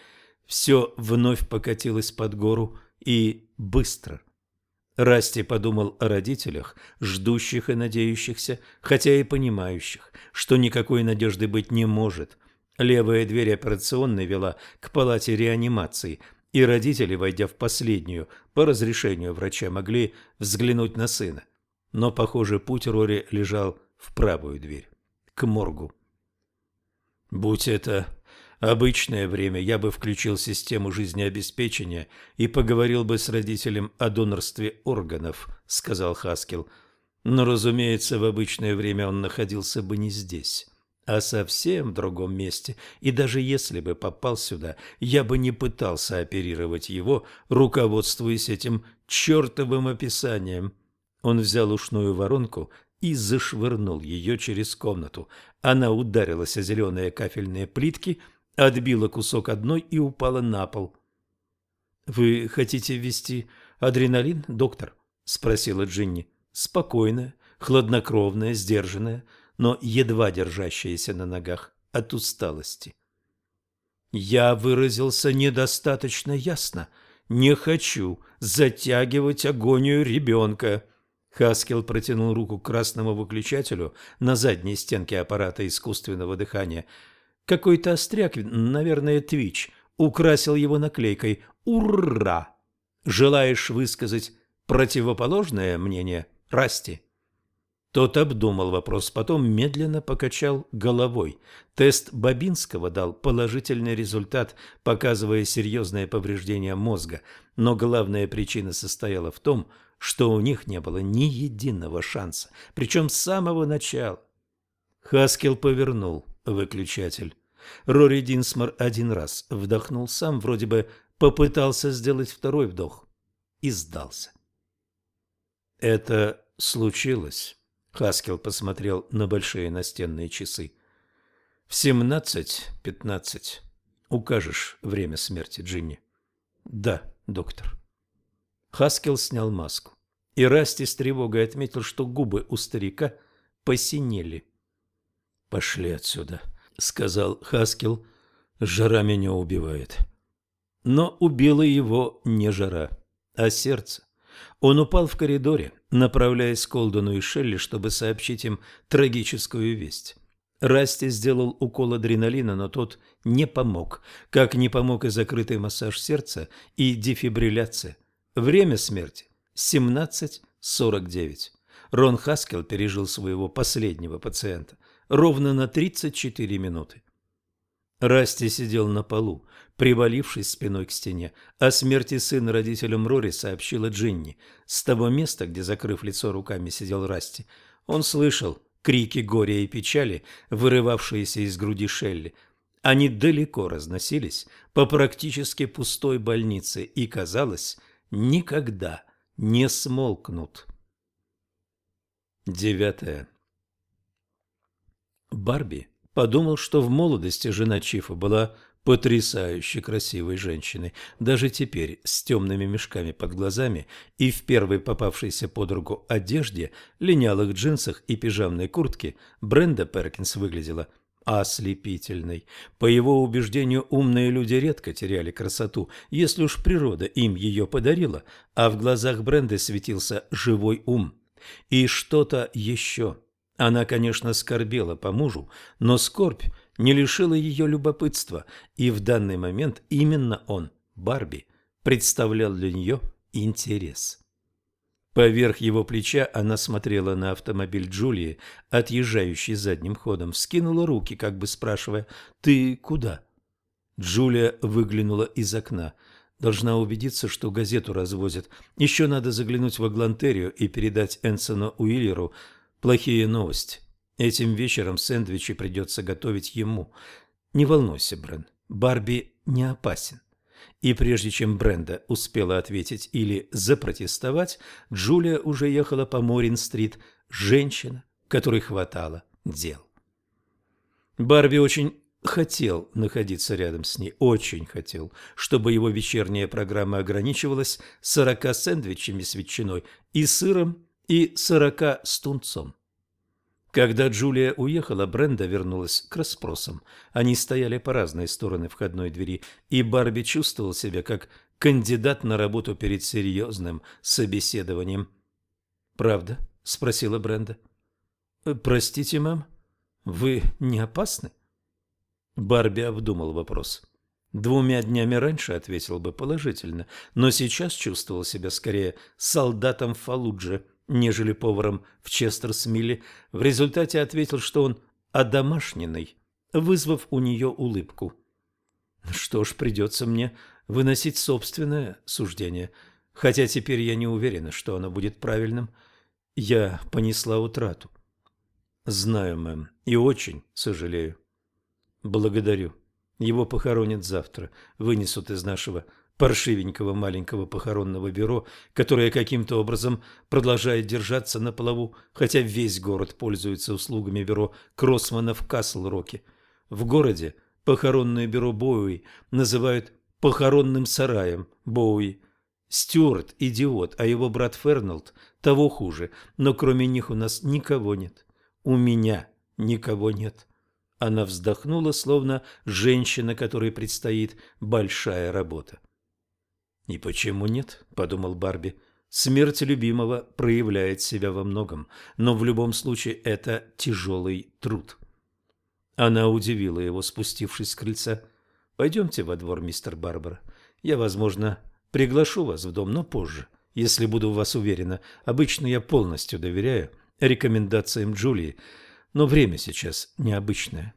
S1: все вновь покатилось под гору и быстро. Расти подумал о родителях, ждущих и надеющихся, хотя и понимающих, что никакой надежды быть не может. Левая дверь операционной вела к палате реанимации – и родители, войдя в последнюю, по разрешению врача, могли взглянуть на сына. Но, похоже, путь Рори лежал в правую дверь, к моргу. Будь это обычное время, я бы включил систему жизнеобеспечения и поговорил бы с родителем о донорстве органов, сказал Хаскел. Но, разумеется, в обычное время он находился бы не здесь а совсем в другом месте, и даже если бы попал сюда, я бы не пытался оперировать его, руководствуясь этим чертовым описанием. Он взял ушную воронку и зашвырнул ее через комнату. Она ударилась о зеленые кафельные плитки, отбила кусок одной и упала на пол. — Вы хотите ввести адреналин, доктор? — спросила Джинни. — Спокойная, хладнокровная, сдержанная но едва держащаяся на ногах от усталости. Я выразился недостаточно ясно. Не хочу затягивать агонию ребенка. Хаскел протянул руку к красному выключателю на задней стенке аппарата искусственного дыхания. Какой-то остряк, наверное, Твич, украсил его наклейкой «Ура!». Желаешь высказать противоположное мнение, Расти? Тот обдумал вопрос, потом медленно покачал головой. Тест Бабинского дал положительный результат, показывая серьезное повреждение мозга, но главная причина состояла в том, что у них не было ни единого шанса, причем с самого начала. Хаскел повернул выключатель. Рори Динсмор один раз вдохнул сам, вроде бы попытался сделать второй вдох и сдался. Это случилось Хаскел посмотрел на большие настенные часы. В семнадцать пятнадцать. Укажешь время смерти Джинни? Да, доктор. Хаскел снял маску. И Расти с тревогой отметил, что губы у старика посинели. «Пошли отсюда», — сказал Хаскел. «Жара меня убивает». Но убила его не жара, а сердце. Он упал в коридоре, направляясь к Колдону и Шелли, чтобы сообщить им трагическую весть. Расти сделал укол адреналина, но тот не помог, как не помог и закрытый массаж сердца и дефибрилляция. Время смерти – 17.49. Рон Хаскел пережил своего последнего пациента ровно на 34 минуты. Расти сидел на полу, привалившись спиной к стене. О смерти сына родителям Рори сообщила Джинни. С того места, где, закрыв лицо руками, сидел Расти, он слышал крики горя и печали, вырывавшиеся из груди Шелли. Они далеко разносились по практически пустой больнице и, казалось, никогда не смолкнут. Девятое. Барби подумал, что в молодости жена Чифа была потрясающе красивой женщиной. Даже теперь, с темными мешками под глазами и в первой попавшейся под руку одежде, линялых джинсах и пижамной куртке, Бренда Перкинс выглядела ослепительной. По его убеждению, умные люди редко теряли красоту, если уж природа им ее подарила, а в глазах Бренды светился живой ум. И что-то еще. Она, конечно, скорбела по мужу, но скорбь не лишило ее любопытства, и в данный момент именно он, Барби, представлял для нее интерес. Поверх его плеча она смотрела на автомобиль Джулии, отъезжающий задним ходом, скинула руки, как бы спрашивая «Ты куда?». Джулия выглянула из окна. Должна убедиться, что газету развозят. Еще надо заглянуть в Аглантерию и передать Энсону Уиллеру плохие новости. Этим вечером сэндвичи придется готовить ему. Не волнуйся, Брен, Барби не опасен. И прежде чем Бренда успела ответить или запротестовать, Джулия уже ехала по Морин-стрит, женщина, которой хватало дел. Барби очень хотел находиться рядом с ней, очень хотел, чтобы его вечерняя программа ограничивалась сорока сэндвичами с ветчиной и сыром и сорока с тунцом. Когда Джулия уехала, Бренда вернулась к расспросам. Они стояли по разные стороны входной двери, и Барби чувствовал себя как кандидат на работу перед серьезным собеседованием. «Правда?» – спросила Бренда. «Простите, мам, вы не опасны?» Барби обдумал вопрос. Двумя днями раньше ответил бы положительно, но сейчас чувствовал себя скорее солдатом Фалуджи – нежели поваром в Честерсмилле, в результате ответил, что он одомашненный, вызвав у нее улыбку. Что ж, придется мне выносить собственное суждение, хотя теперь я не уверена, что оно будет правильным. Я понесла утрату. Знаю, мэм, и очень сожалею. Благодарю. Его похоронят завтра, вынесут из нашего паршивенького маленького похоронного бюро, которое каким-то образом продолжает держаться на плаву, хотя весь город пользуется услугами бюро Кроссмана в Касл-Роке. В городе похоронное бюро Боуи называют похоронным сараем Боуи. Стюарт – идиот, а его брат Фернолд – того хуже, но кроме них у нас никого нет. У меня никого нет. Она вздохнула, словно женщина, которой предстоит большая работа. «И почему нет?» – подумал Барби. «Смерть любимого проявляет себя во многом, но в любом случае это тяжелый труд». Она удивила его, спустившись с крыльца. «Пойдемте во двор, мистер Барбара. Я, возможно, приглашу вас в дом, но позже, если буду в вас уверена. Обычно я полностью доверяю рекомендациям Джулии, но время сейчас необычное».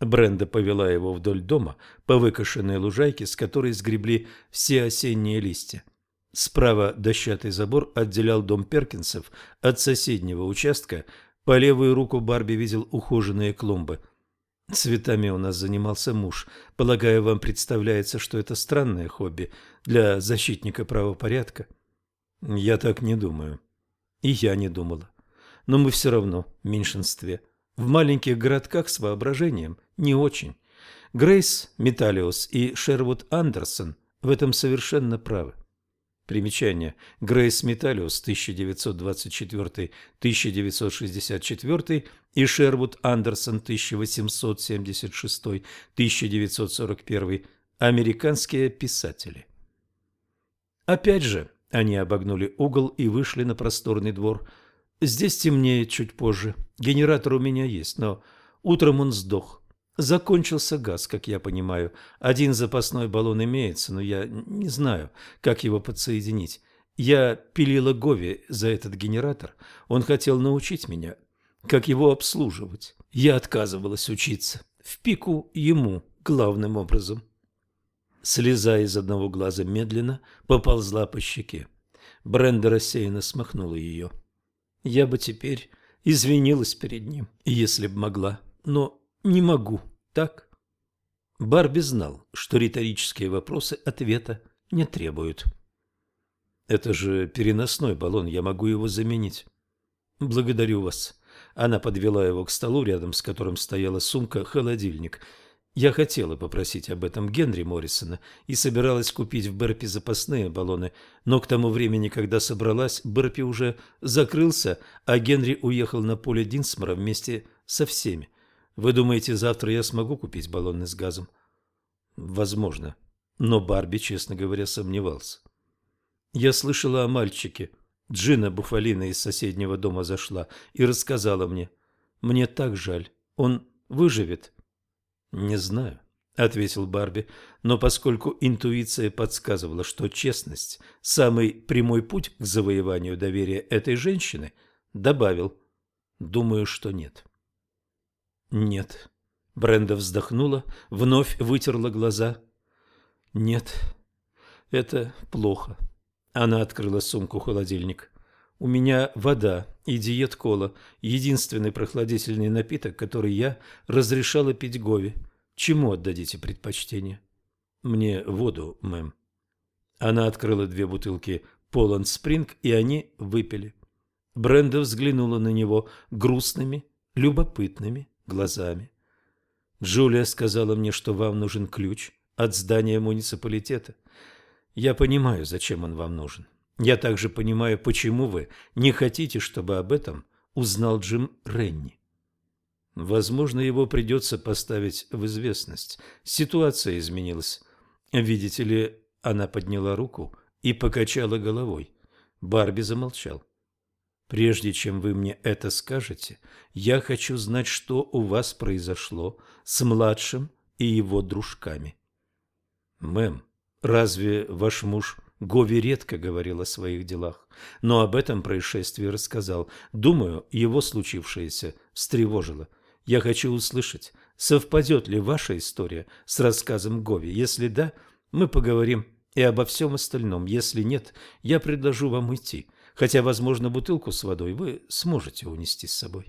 S1: Бренда повела его вдоль дома по выкошенной лужайке, с которой сгребли все осенние листья. Справа дощатый забор отделял дом Перкинсов от соседнего участка. По левую руку Барби видел ухоженные клумбы. Цветами у нас занимался муж. Полагаю, вам представляется, что это странное хобби для защитника правопорядка? Я так не думаю. И я не думала. Но мы все равно в меньшинстве. В маленьких городках с воображением не очень. Грейс Металиус и Шервуд Андерсон в этом совершенно правы. Примечание. Грейс Металиус 1924-1964 и Шервуд Андерсон 1876-1941. Американские писатели. Опять же, они обогнули угол и вышли на просторный двор. Здесь темнеет чуть позже. Генератор у меня есть, но утром он сдох. Закончился газ, как я понимаю. Один запасной баллон имеется, но я не знаю, как его подсоединить. Я пилила Гови за этот генератор. Он хотел научить меня, как его обслуживать. Я отказывалась учиться. В пику ему, главным образом. Слеза из одного глаза медленно поползла по щеке. Бренда рассеянно смахнула ее. Я бы теперь извинилась перед ним, если б могла, но не могу, так? Барби знал, что риторические вопросы ответа не требуют. Это же переносной баллон, я могу его заменить. Благодарю вас. Она подвела его к столу, рядом с которым стояла сумка-холодильник. Я хотела попросить об этом Генри Моррисона и собиралась купить в Берпи запасные баллоны, но к тому времени, когда собралась, Берпи уже закрылся, а Генри уехал на поле Динсмора вместе со всеми. Вы думаете, завтра я смогу купить баллоны с газом? Возможно. Но Барби, честно говоря, сомневался. Я слышала о мальчике. Джина Буфалина из соседнего дома зашла и рассказала мне. Мне так жаль. Он выживет «Не знаю», — ответил Барби, но поскольку интуиция подсказывала, что честность – самый прямой путь к завоеванию доверия этой женщины, добавил «Думаю, что нет». «Нет». Бренда вздохнула, вновь вытерла глаза. «Нет, Это плохо. Она открыла сумку-холодильник. У меня вода и диет-кола, единственный прохладительный напиток, который я разрешала пить Гове. Чему отдадите предпочтение? Мне воду, мэм. Она открыла две бутылки Поланд Спринг, и они выпили. Бренда взглянула на него грустными, любопытными глазами. Джулия сказала мне, что вам нужен ключ от здания муниципалитета. Я понимаю, зачем он вам нужен. Я также понимаю, почему вы не хотите, чтобы об этом узнал Джим Ренни. Возможно, его придется поставить в известность. Ситуация изменилась. Видите ли, она подняла руку и покачала головой. Барби замолчал. Прежде чем вы мне это скажете, я хочу знать, что у вас произошло с младшим и его дружками. Мэм, разве ваш муж Гови редко говорил о своих делах, но об этом происшествии рассказал. Думаю, его случившееся встревожило. Я хочу услышать, совпадет ли ваша история с рассказом Гови. Если да, мы поговорим и обо всем остальном. Если нет, я предложу вам уйти хотя, возможно, бутылку с водой вы сможете унести с собой.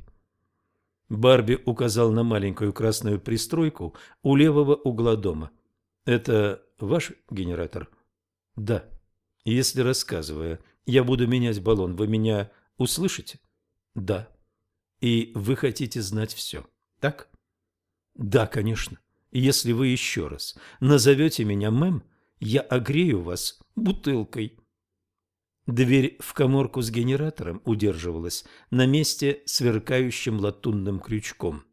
S1: Барби указал на маленькую красную пристройку у левого угла дома. «Это ваш генератор?» «Да. Если, рассказывая, я буду менять баллон, вы меня услышите?» «Да. И вы хотите знать все, так?» «Да, конечно. Если вы еще раз назовете меня мэм, я огрею вас бутылкой». Дверь в коморку с генератором удерживалась на месте сверкающим латунным крючком.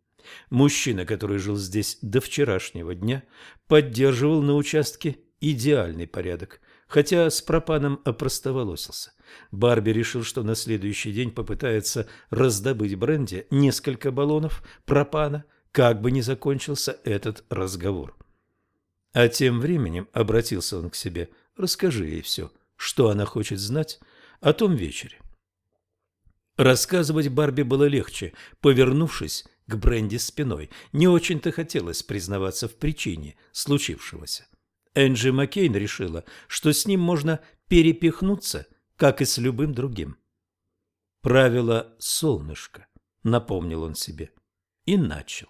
S1: Мужчина, который жил здесь до вчерашнего дня, поддерживал на участке идеальный порядок, хотя с пропаном опростоволосился. Барби решил, что на следующий день попытается раздобыть бренди несколько баллонов пропана, как бы ни закончился этот разговор. А тем временем обратился он к себе. «Расскажи ей все» что она хочет знать о том вечере. Рассказывать Барби было легче, повернувшись к Бренди спиной. Не очень-то хотелось признаваться в причине случившегося. Энджи Маккейн решила, что с ним можно перепихнуться, как и с любым другим. «Правило солнышко», — напомнил он себе, и начал.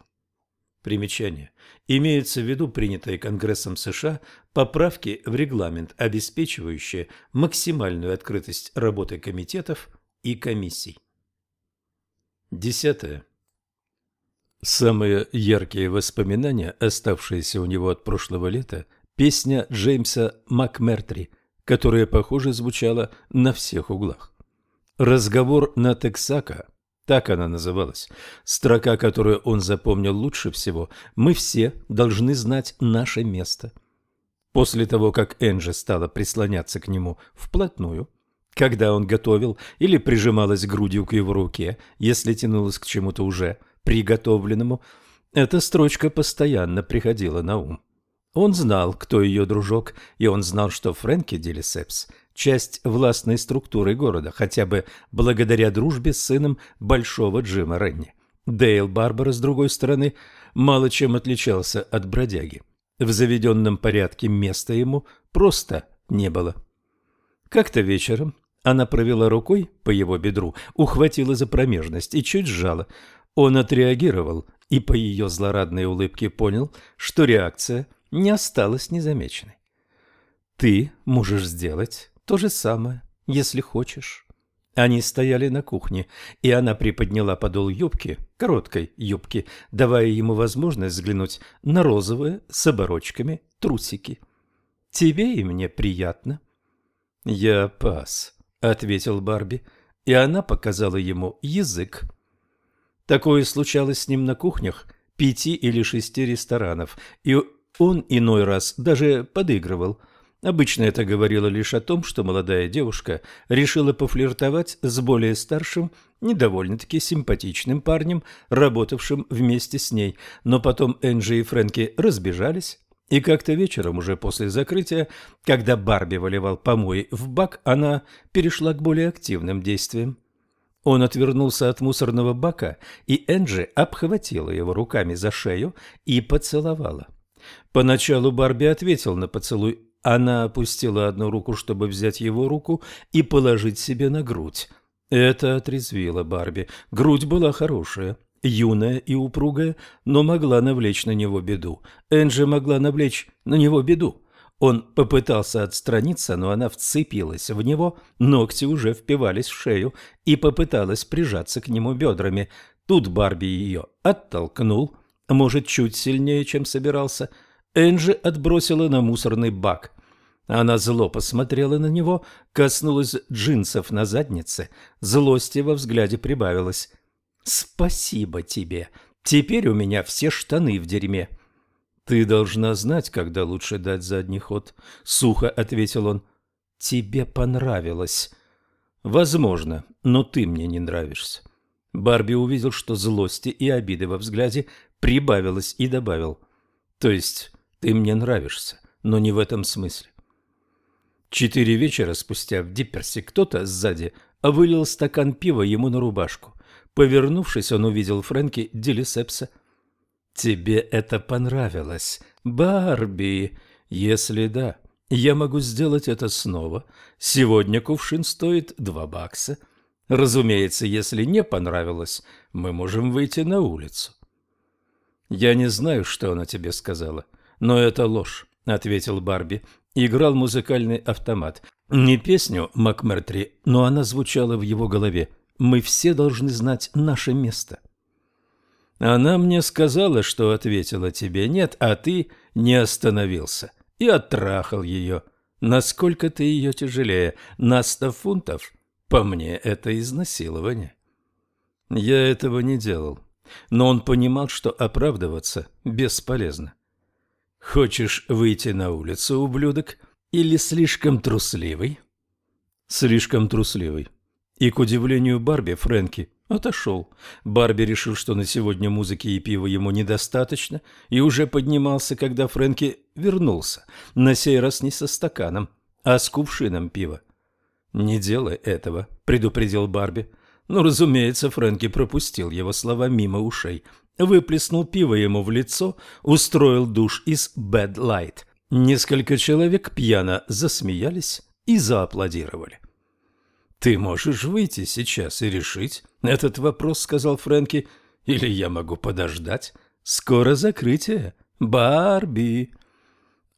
S1: Примечание. Имеются в виду принятые Конгрессом США поправки в регламент, обеспечивающие максимальную открытость работы комитетов и комиссий. Десятое. Самые яркие воспоминания, оставшиеся у него от прошлого лета, песня Джеймса МакМертри, которая, похоже, звучала на всех углах. Разговор на Тексака так она называлась. Строка, которую он запомнил лучше всего. «Мы все должны знать наше место». После того, как Энджи стала прислоняться к нему вплотную, когда он готовил или прижималась грудью к его руке, если тянулась к чему-то уже приготовленному, эта строчка постоянно приходила на ум. Он знал, кто ее дружок, и он знал, что Фрэнки Делисепс часть властной структуры города, хотя бы благодаря дружбе с сыном большого Джима Ренни. Дейл Барбара, с другой стороны, мало чем отличался от бродяги. В заведенном порядке места ему просто не было. Как-то вечером она провела рукой по его бедру, ухватила за промежность и чуть сжала. Он отреагировал и по ее злорадной улыбке понял, что реакция не осталась незамеченной. «Ты можешь сделать то же самое, если хочешь. Они стояли на кухне, и она приподняла подол юбки, короткой юбки, давая ему возможность взглянуть на розовые с оборочками трусики. «Тебе и мне приятно». «Я пас», — ответил Барби, и она показала ему язык. Такое случалось с ним на кухнях пяти или шести ресторанов, и он иной раз даже подыгрывал – Обычно это говорило лишь о том, что молодая девушка решила пофлиртовать с более старшим, недовольно-таки симпатичным парнем, работавшим вместе с ней. Но потом Энджи и Фрэнки разбежались, и как-то вечером, уже после закрытия, когда Барби выливал помои в бак, она перешла к более активным действиям. Он отвернулся от мусорного бака, и Энджи обхватила его руками за шею и поцеловала. Поначалу Барби ответил на поцелуй Она опустила одну руку, чтобы взять его руку и положить себе на грудь. Это отрезвило Барби. Грудь была хорошая, юная и упругая, но могла навлечь на него беду. Энджи могла навлечь на него беду. Он попытался отстраниться, но она вцепилась в него, ногти уже впивались в шею и попыталась прижаться к нему бедрами. Тут Барби ее оттолкнул, может, чуть сильнее, чем собирался. Энджи отбросила на мусорный бак. Она зло посмотрела на него, коснулась джинсов на заднице, злости во взгляде прибавилось. «Спасибо тебе. Теперь у меня все штаны в дерьме». «Ты должна знать, когда лучше дать задний ход», — сухо ответил он. «Тебе понравилось». «Возможно, но ты мне не нравишься». Барби увидел, что злости и обиды во взгляде прибавилось и добавил. «То есть ты мне нравишься, но не в этом смысле». Четыре вечера спустя в Дипперсе кто-то сзади вылил стакан пива ему на рубашку. Повернувшись, он увидел Фрэнки Делисепса. «Тебе это понравилось, Барби? Если да, я могу сделать это снова. Сегодня кувшин стоит два бакса. Разумеется, если не понравилось, мы можем выйти на улицу». «Я не знаю, что она тебе сказала, но это ложь», — ответил Барби. Играл музыкальный автомат. Не песню МакМертри, но она звучала в его голове. «Мы все должны знать наше место». Она мне сказала, что ответила тебе «нет», а ты не остановился и оттрахал ее. Насколько ты ее тяжелее? На сто фунтов? По мне, это изнасилование. Я этого не делал, но он понимал, что оправдываться бесполезно. Хочешь выйти на улицу, ублюдок, или слишком трусливый? Слишком трусливый. И, к удивлению Барби, Фрэнки отошел. Барби решил, что на сегодня музыки и пива ему недостаточно, и уже поднимался, когда Фрэнки вернулся, на сей раз не со стаканом, а с кувшином пива. «Не делай этого», — предупредил Барби. Но, разумеется, Фрэнки пропустил его слова мимо ушей, выплеснул пиво ему в лицо, устроил душ из «Bad Light». Несколько человек пьяно засмеялись и зааплодировали. «Ты можешь выйти сейчас и решить этот вопрос», — сказал Фрэнки. «Или я могу подождать? Скоро закрытие. Барби!»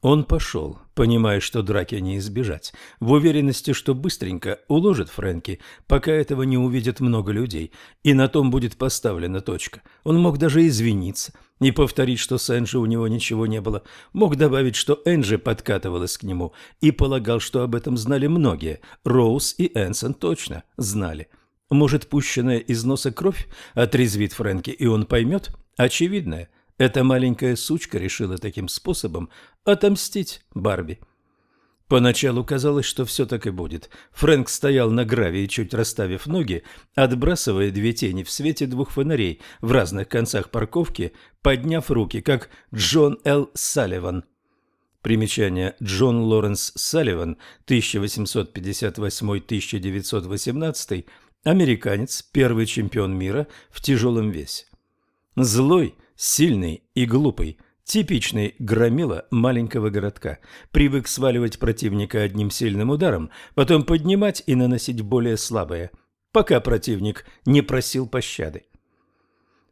S1: Он пошел, понимая, что драки не избежать, в уверенности, что быстренько уложит Фрэнки, пока этого не увидят много людей, и на том будет поставлена точка. Он мог даже извиниться и повторить, что с Энджи у него ничего не было, мог добавить, что Энджи подкатывалась к нему, и полагал, что об этом знали многие, Роуз и Энсон точно знали. Может, пущенная из носа кровь отрезвит Фрэнки, и он поймет очевидное – эта маленькая сучка решила таким способом отомстить Барби. Поначалу казалось, что все так и будет. Фрэнк стоял на гравии, чуть расставив ноги, отбрасывая две тени в свете двух фонарей в разных концах парковки, подняв руки, как Джон Л. Салливан. Примечание Джон Лоренс Салливан, 1858-1918, американец, первый чемпион мира в тяжелом весе. Злой – Сильный и глупый, типичный громила маленького городка. Привык сваливать противника одним сильным ударом, потом поднимать и наносить более слабое, пока противник не просил пощады.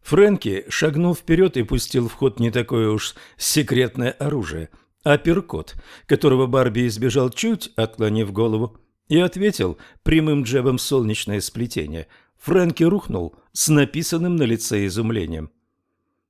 S1: Фрэнки шагнул вперед и пустил в ход не такое уж секретное оружие, а перкот, которого Барби избежал чуть, отклонив голову, и ответил прямым джебом солнечное сплетение. Фрэнки рухнул с написанным на лице изумлением.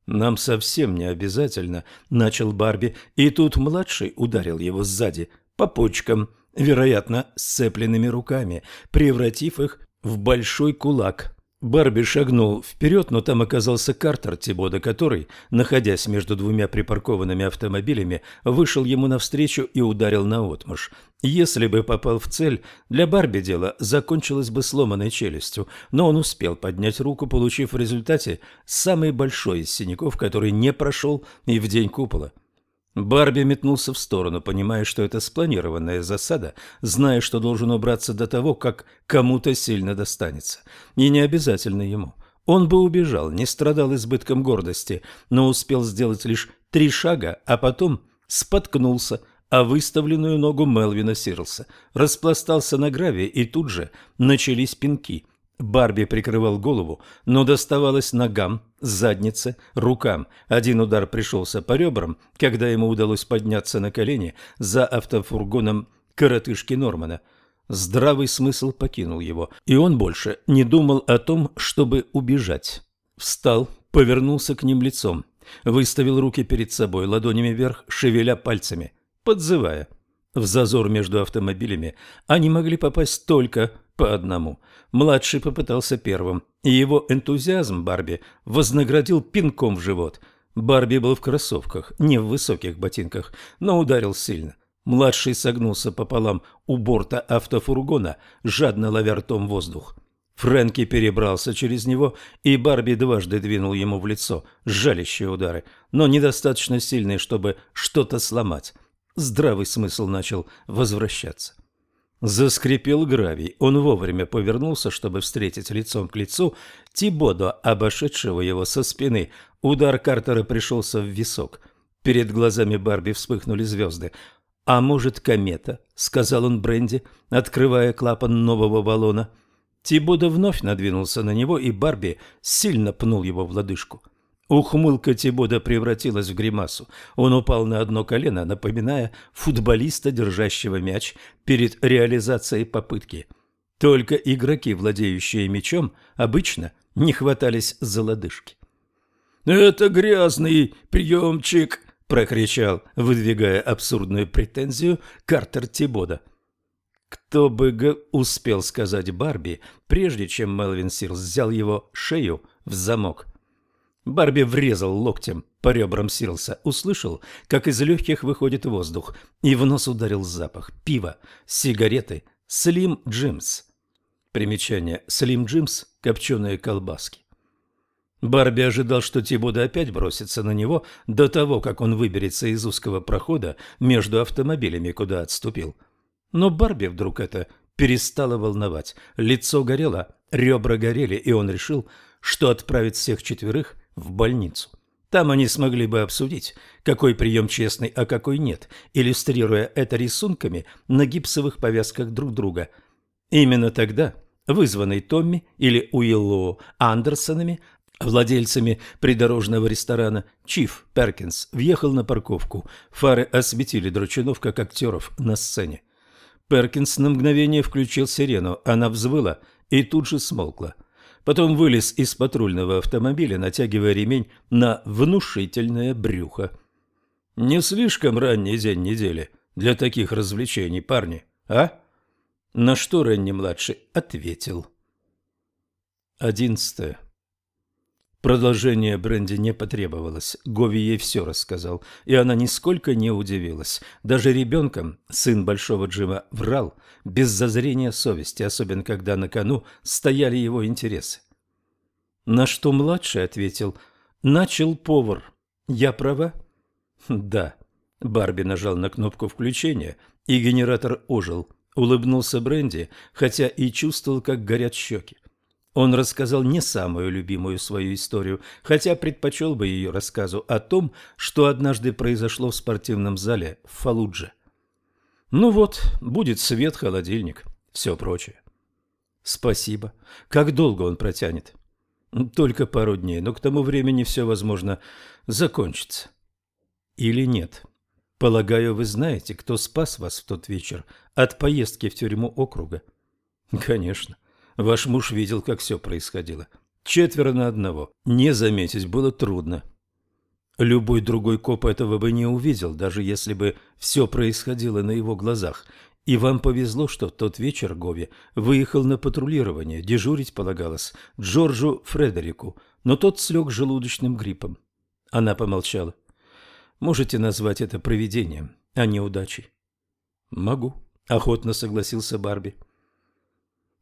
S1: «Нам совсем не обязательно», — начал Барби, и тут младший ударил его сзади, по почкам, вероятно, сцепленными руками, превратив их в большой кулак. Барби шагнул вперед, но там оказался Картер Тибода, который, находясь между двумя припаркованными автомобилями, вышел ему навстречу и ударил наотмашь. Если бы попал в цель, для Барби дело закончилось бы сломанной челюстью, но он успел поднять руку, получив в результате самый большой из синяков, который не прошел и в день купола. Барби метнулся в сторону, понимая, что это спланированная засада, зная, что должен убраться до того, как кому-то сильно достанется. И не обязательно ему. Он бы убежал, не страдал избытком гордости, но успел сделать лишь три шага, а потом споткнулся а выставленную ногу Мелвина Сирлса, распластался на гравии, и тут же начались пинки. Барби прикрывал голову, но доставалось ногам, заднице, рукам. Один удар пришелся по ребрам, когда ему удалось подняться на колени за автофургоном коротышки Нормана. Здравый смысл покинул его, и он больше не думал о том, чтобы убежать. Встал, повернулся к ним лицом, выставил руки перед собой, ладонями вверх, шевеля пальцами, подзывая. В зазор между автомобилями они могли попасть только по одному. Младший попытался первым, и его энтузиазм Барби вознаградил пинком в живот. Барби был в кроссовках, не в высоких ботинках, но ударил сильно. Младший согнулся пополам у борта автофургона, жадно ловя ртом воздух. Фрэнки перебрался через него, и Барби дважды двинул ему в лицо жалящие удары, но недостаточно сильные, чтобы что-то сломать. Здравый смысл начал возвращаться. Заскрипел гравий. Он вовремя повернулся, чтобы встретить лицом к лицу Тибодо, обошедшего его со спины. Удар Картера пришелся в висок. Перед глазами Барби вспыхнули звезды. «А может, комета?» — сказал он Бренди, открывая клапан нового баллона — Тибуда вновь надвинулся на него, и Барби сильно пнул его в лодыжку. Ухмылка Тибуда превратилась в гримасу. Он упал на одно колено, напоминая футболиста, держащего мяч перед реализацией попытки. Только игроки, владеющие мячом, обычно не хватались за лодыжки. «Это грязный приемчик!» – прокричал, выдвигая абсурдную претензию Картер Тибода – кто бы г... успел сказать Барби, прежде чем Мелвин Сирлс взял его шею в замок. Барби врезал локтем по ребрам Сирлса, услышал, как из легких выходит воздух, и в нос ударил запах пива, сигареты, Слим Джимс. Примечание. Слим Джимс – копченые колбаски. Барби ожидал, что Тибуда опять бросится на него до того, как он выберется из узкого прохода между автомобилями, куда отступил. Но Барби вдруг это перестало волновать. Лицо горело, ребра горели, и он решил, что отправит всех четверых в больницу. Там они смогли бы обсудить, какой прием честный, а какой нет, иллюстрируя это рисунками на гипсовых повязках друг друга. Именно тогда, вызванный Томми или Уиллоу Андерсонами, владельцами придорожного ресторана, Чиф Перкинс въехал на парковку. Фары осветили Дручунов как актеров на сцене. Перкинс на мгновение включил сирену, она взвыла и тут же смолкла. Потом вылез из патрульного автомобиля, натягивая ремень на внушительное брюхо. «Не слишком ранний день недели для таких развлечений, парни, а?» На что Ренни-младший ответил. Одиннадцатое. Продолжение Бренди не потребовалось. Гови ей все рассказал, и она нисколько не удивилась. Даже ребенком сын Большого Джима врал, без зазрения совести, особенно когда на кону стояли его интересы. На что младший ответил «Начал повар. Я права?» «Да». Барби нажал на кнопку включения, и генератор ожил. Улыбнулся Бренди, хотя и чувствовал, как горят щеки. Он рассказал не самую любимую свою историю, хотя предпочел бы ее рассказу о том, что однажды произошло в спортивном зале в Фалудже. Ну вот, будет свет, холодильник, все прочее. Спасибо. Как долго он протянет? Только пару дней, но к тому времени все, возможно, закончится. Или нет? Полагаю, вы знаете, кто спас вас в тот вечер от поездки в тюрьму округа? Конечно. Ваш муж видел, как все происходило. Четверо на одного. Не заметить было трудно. Любой другой коп этого бы не увидел, даже если бы все происходило на его глазах. И вам повезло, что в тот вечер Гови выехал на патрулирование. Дежурить полагалось Джорджу Фредерику, но тот слег желудочным гриппом. Она помолчала. Можете назвать это провидением, а не удачей? Могу, охотно согласился Барби.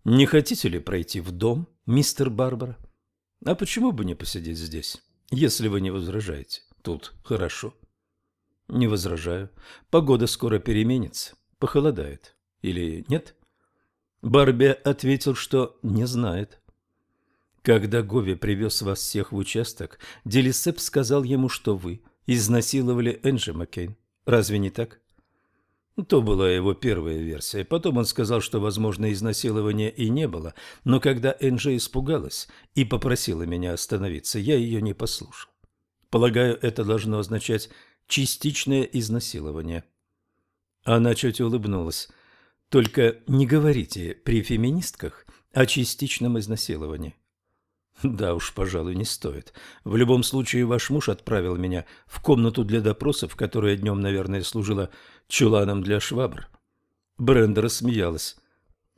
S1: Не хотите ли пройти в дом, мистер Барбара? А почему бы не посидеть здесь, если вы не возражаете? Тут хорошо. Не возражаю. Погода скоро переменится, похолодает. Или нет? Барби ответил, что не знает. Когда Гови привез вас всех в участок, Делисеп сказал ему, что вы изнасиловали Энджи Маккейн. Разве не так? То была его первая версия. Потом он сказал, что, возможно, изнасилования и не было, но когда Энджи испугалась и попросила меня остановиться, я ее не послушал. Полагаю, это должно означать частичное изнасилование. Она чуть улыбнулась. Только не говорите при феминистках о частичном изнасиловании. Да уж, пожалуй, не стоит. В любом случае, ваш муж отправил меня в комнату для допросов, которая днем, наверное, служила чуланом для швабр. Бренда рассмеялась.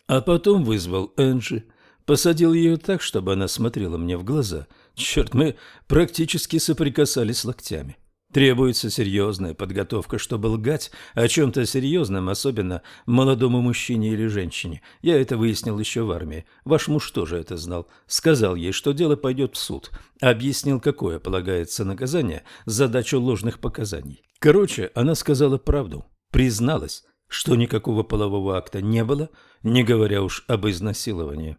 S1: А потом вызвал Энджи, посадил ее так, чтобы она смотрела мне в глаза. Черт, мы практически соприкасались локтями. Требуется серьезная подготовка, чтобы лгать о чем-то серьезном, особенно молодому мужчине или женщине. Я это выяснил еще в армии. Ваш муж тоже это знал. Сказал ей, что дело пойдет в суд. Объяснил, какое полагается наказание за дачу ложных показаний. Короче, она сказала правду. Призналась, что никакого полового акта не было, не говоря уж об изнасиловании.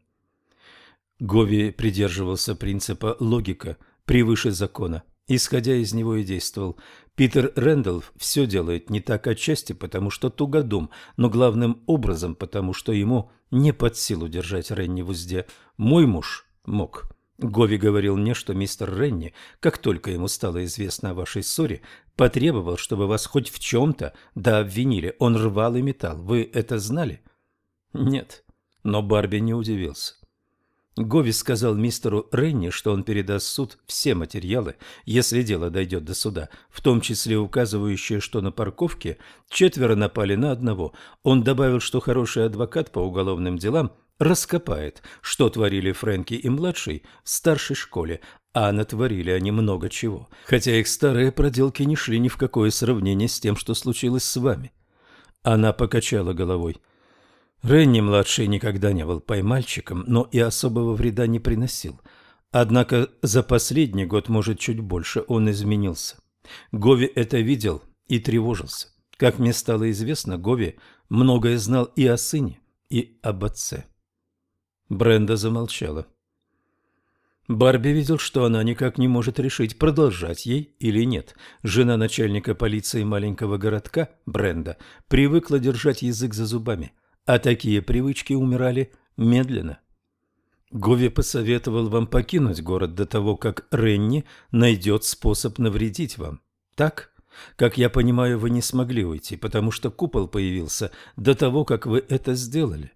S1: Гови придерживался принципа логика превыше закона исходя из него и действовал. Питер Рэндалф все делает не так отчасти, потому что тугодум, но главным образом потому, что ему не под силу держать Ренни в узде. Мой муж мог. Гови говорил мне, что мистер Ренни, как только ему стало известно о вашей ссоре, потребовал, чтобы вас хоть в чем-то да обвинили. Он рвал и металл. Вы это знали? Нет. Но Барби не удивился. Гови сказал мистеру Ренни, что он передаст суд все материалы, если дело дойдет до суда, в том числе указывающие, что на парковке четверо напали на одного. Он добавил, что хороший адвокат по уголовным делам раскопает, что творили Фрэнки и младший в старшей школе, а натворили они много чего, хотя их старые проделки не шли ни в какое сравнение с тем, что случилось с вами. Она покачала головой. Ренни-младший никогда не был поймальчиком, но и особого вреда не приносил. Однако за последний год, может, чуть больше, он изменился. Гови это видел и тревожился. Как мне стало известно, Гови многое знал и о сыне, и об отце. Бренда замолчала. Барби видел, что она никак не может решить, продолжать ей или нет. Жена начальника полиции маленького городка, Бренда, привыкла держать язык за зубами – а такие привычки умирали медленно. Гови посоветовал вам покинуть город до того, как Ренни найдет способ навредить вам. Так? Как я понимаю, вы не смогли уйти, потому что купол появился до того, как вы это сделали.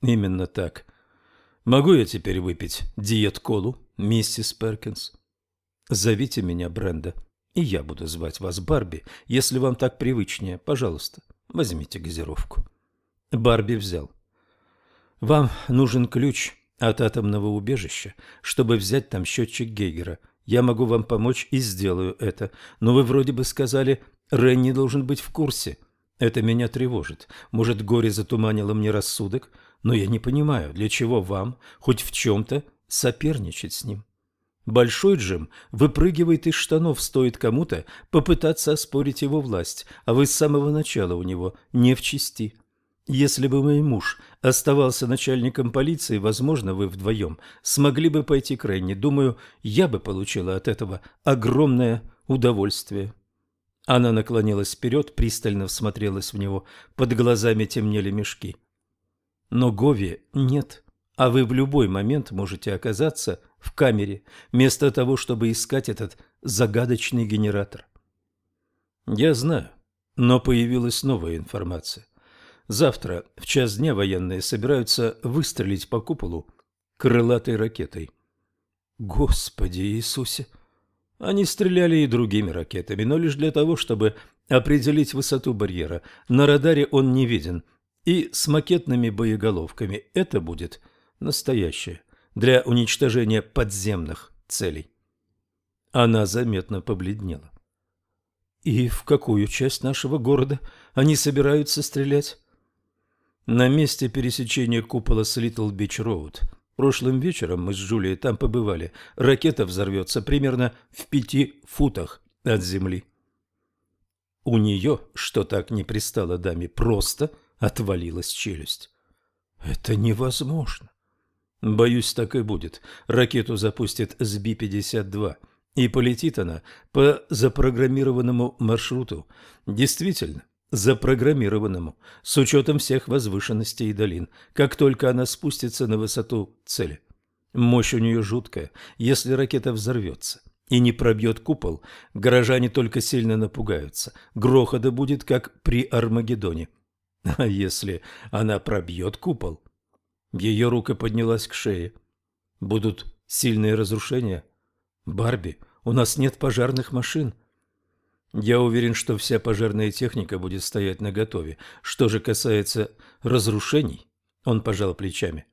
S1: Именно так. Могу я теперь выпить диет-колу, миссис Перкинс? Зовите меня Бренда, и я буду звать вас Барби, если вам так привычнее. Пожалуйста, возьмите газировку. Барби взял. «Вам нужен ключ от атомного убежища, чтобы взять там счетчик Гейгера. Я могу вам помочь и сделаю это. Но вы вроде бы сказали, Ренни должен быть в курсе. Это меня тревожит. Может, горе затуманило мне рассудок, но я не понимаю, для чего вам хоть в чем-то соперничать с ним». Большой Джим выпрыгивает из штанов, стоит кому-то попытаться оспорить его власть, а вы с самого начала у него не в чести. Если бы мой муж оставался начальником полиции, возможно, вы вдвоем смогли бы пойти к Ренни. Думаю, я бы получила от этого огромное удовольствие. Она наклонилась вперед, пристально всмотрелась в него. Под глазами темнели мешки. Но Гови нет, а вы в любой момент можете оказаться в камере, вместо того, чтобы искать этот загадочный генератор. Я знаю, но появилась новая информация. Завтра в час дня военные собираются выстрелить по куполу крылатой ракетой. Господи Иисусе! Они стреляли и другими ракетами, но лишь для того, чтобы определить высоту барьера. На радаре он не виден. И с макетными боеголовками это будет настоящее для уничтожения подземных целей. Она заметно побледнела. И в какую часть нашего города они собираются стрелять? На месте пересечения купола с Литл Бич Роуд. Прошлым вечером мы с Джулией там побывали. Ракета взорвется примерно в пяти футах от земли. У нее, что так не пристало даме, просто отвалилась челюсть. Это невозможно. Боюсь, так и будет. Ракету запустит с Би-52, и полетит она по запрограммированному маршруту. Действительно, запрограммированному, с учетом всех возвышенностей и долин, как только она спустится на высоту цели. Мощь у нее жуткая, если ракета взорвется и не пробьет купол, горожане только сильно напугаются. Грохота будет, как при Армагеддоне. А если она пробьет купол? Ее рука поднялась к шее. Будут сильные разрушения? Барби, у нас нет пожарных машин. Я уверен, что вся пожарная техника будет стоять наготове. Что же касается разрушений, он пожал плечами.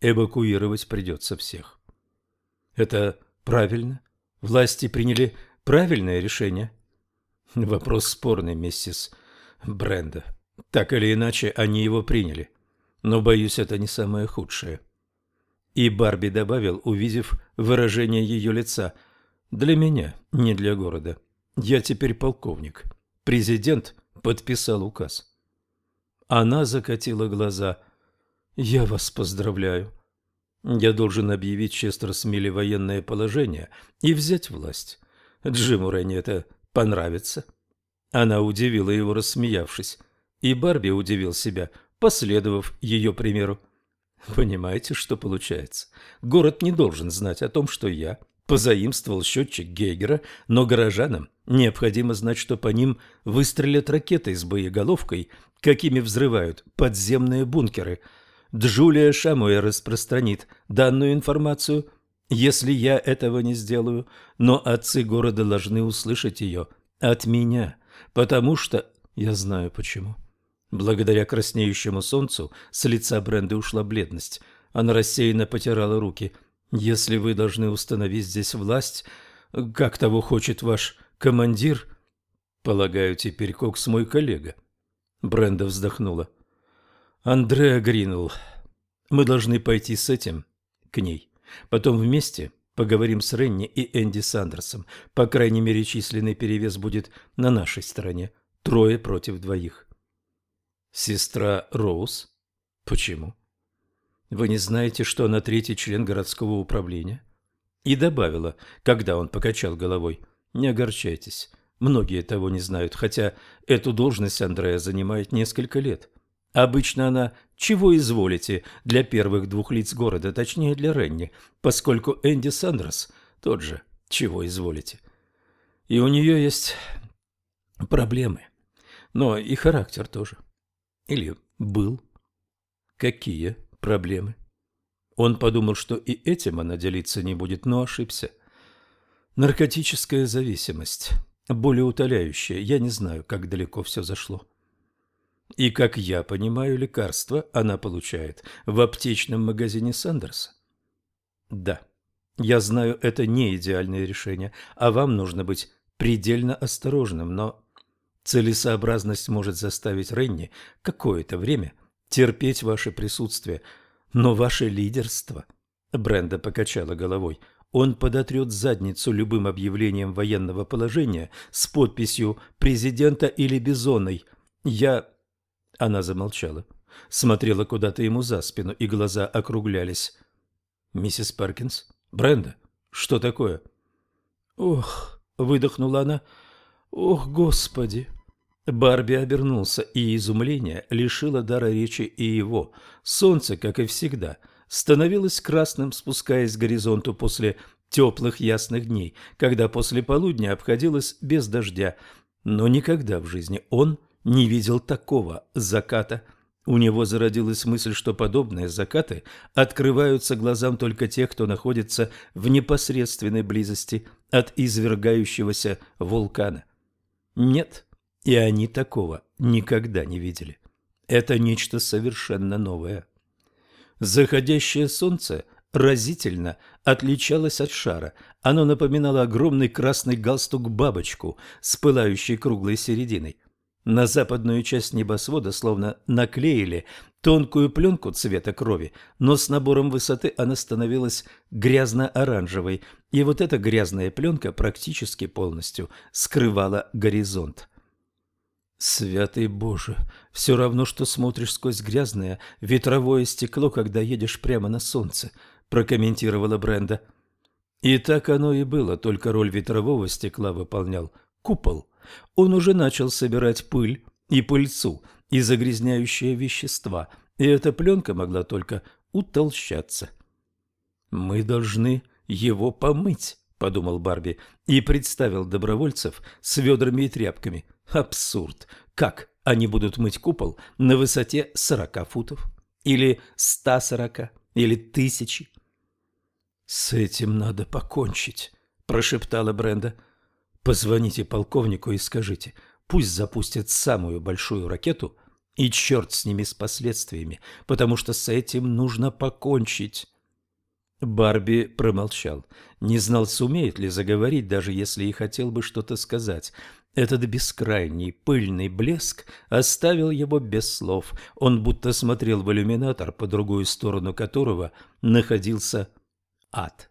S1: Эвакуировать придется всех. Это правильно? Власти приняли правильное решение? Вопрос спорный, миссис Бренда. Так или иначе, они его приняли. Но, боюсь, это не самое худшее. И Барби добавил, увидев выражение ее лица. Для меня, не для города. Я теперь полковник. Президент подписал указ. Она закатила глаза. Я вас поздравляю. Я должен объявить Честерсмиле военное положение и взять власть. Джиму Ренни это понравится. Она удивила его, рассмеявшись. И Барби удивил себя, последовав ее примеру. Понимаете, что получается? Город не должен знать о том, что я позаимствовал счетчик Гейгера, но горожанам необходимо знать, что по ним выстрелят ракеты с боеголовкой, какими взрывают подземные бункеры. Джулия Шамуэ распространит данную информацию, если я этого не сделаю, но отцы города должны услышать ее от меня, потому что... Я знаю почему. Благодаря краснеющему солнцу с лица Бренды ушла бледность. Она рассеянно потирала руки – если вы должны установить здесь власть, как того хочет ваш командир, полагаю, теперь Кокс мой коллега. Бренда вздохнула. Андреа Гринул, мы должны пойти с этим к ней. Потом вместе поговорим с Ренни и Энди Сандерсом. По крайней мере, численный перевес будет на нашей стороне. Трое против двоих. Сестра Роуз? Почему? Вы не знаете, что она третий член городского управления? И добавила, когда он покачал головой, не огорчайтесь, многие того не знают, хотя эту должность Андрея занимает несколько лет. Обычно она «чего изволите» для первых двух лиц города, точнее для Ренни, поскольку Энди Сандерс тот же «чего изволите». И у нее есть проблемы, но и характер тоже. Или был. Какие? Проблемы. Он подумал, что и этим она делиться не будет, но ошибся. Наркотическая зависимость. Более утоляющая. Я не знаю, как далеко все зашло. И, как я понимаю, лекарство она получает в аптечном магазине Сандерса. Да, я знаю, это не идеальное решение, а вам нужно быть предельно осторожным, но целесообразность может заставить Ренни какое-то время – терпеть ваше присутствие, но ваше лидерство. Бренда покачала головой. Он подотрет задницу любым объявлением военного положения с подписью «Президента» или «Бизоной». Я... Она замолчала. Смотрела куда-то ему за спину, и глаза округлялись. «Миссис Паркинс? Бренда? Что такое?» «Ох!» — выдохнула она. «Ох, Господи!» Барби обернулся, и изумление лишило дара речи и его. Солнце, как и всегда, становилось красным, спускаясь к горизонту после теплых ясных дней, когда после полудня обходилось без дождя. Но никогда в жизни он не видел такого заката. У него зародилась мысль, что подобные закаты открываются глазам только тех, кто находится в непосредственной близости от извергающегося вулкана. Нет, и они такого никогда не видели. Это нечто совершенно новое. Заходящее солнце разительно отличалось от шара. Оно напоминало огромный красный галстук-бабочку с пылающей круглой серединой. На западную часть небосвода словно наклеили тонкую пленку цвета крови, но с набором высоты она становилась грязно-оранжевой, и вот эта грязная пленка практически полностью скрывала горизонт. Святый Боже, все равно, что смотришь сквозь грязное ветровое стекло, когда едешь прямо на солнце, прокомментировала Бренда. И так оно и было, только роль ветрового стекла выполнял купол. Он уже начал собирать пыль и пыльцу, и загрязняющие вещества, и эта пленка могла только утолщаться. «Мы должны его помыть», — подумал Барби и представил добровольцев с ведрами и тряпками. Абсурд! Как они будут мыть купол на высоте сорока футов? Или ста сорока? Или тысячи? «С этим надо покончить», – прошептала Бренда. «Позвоните полковнику и скажите, пусть запустят самую большую ракету, и черт с ними с последствиями, потому что с этим нужно покончить». Барби промолчал. Не знал, сумеет ли заговорить, даже если и хотел бы что-то сказать. Этот бескрайний пыльный блеск оставил его без слов. Он будто смотрел в иллюминатор, по другую сторону которого находился ад.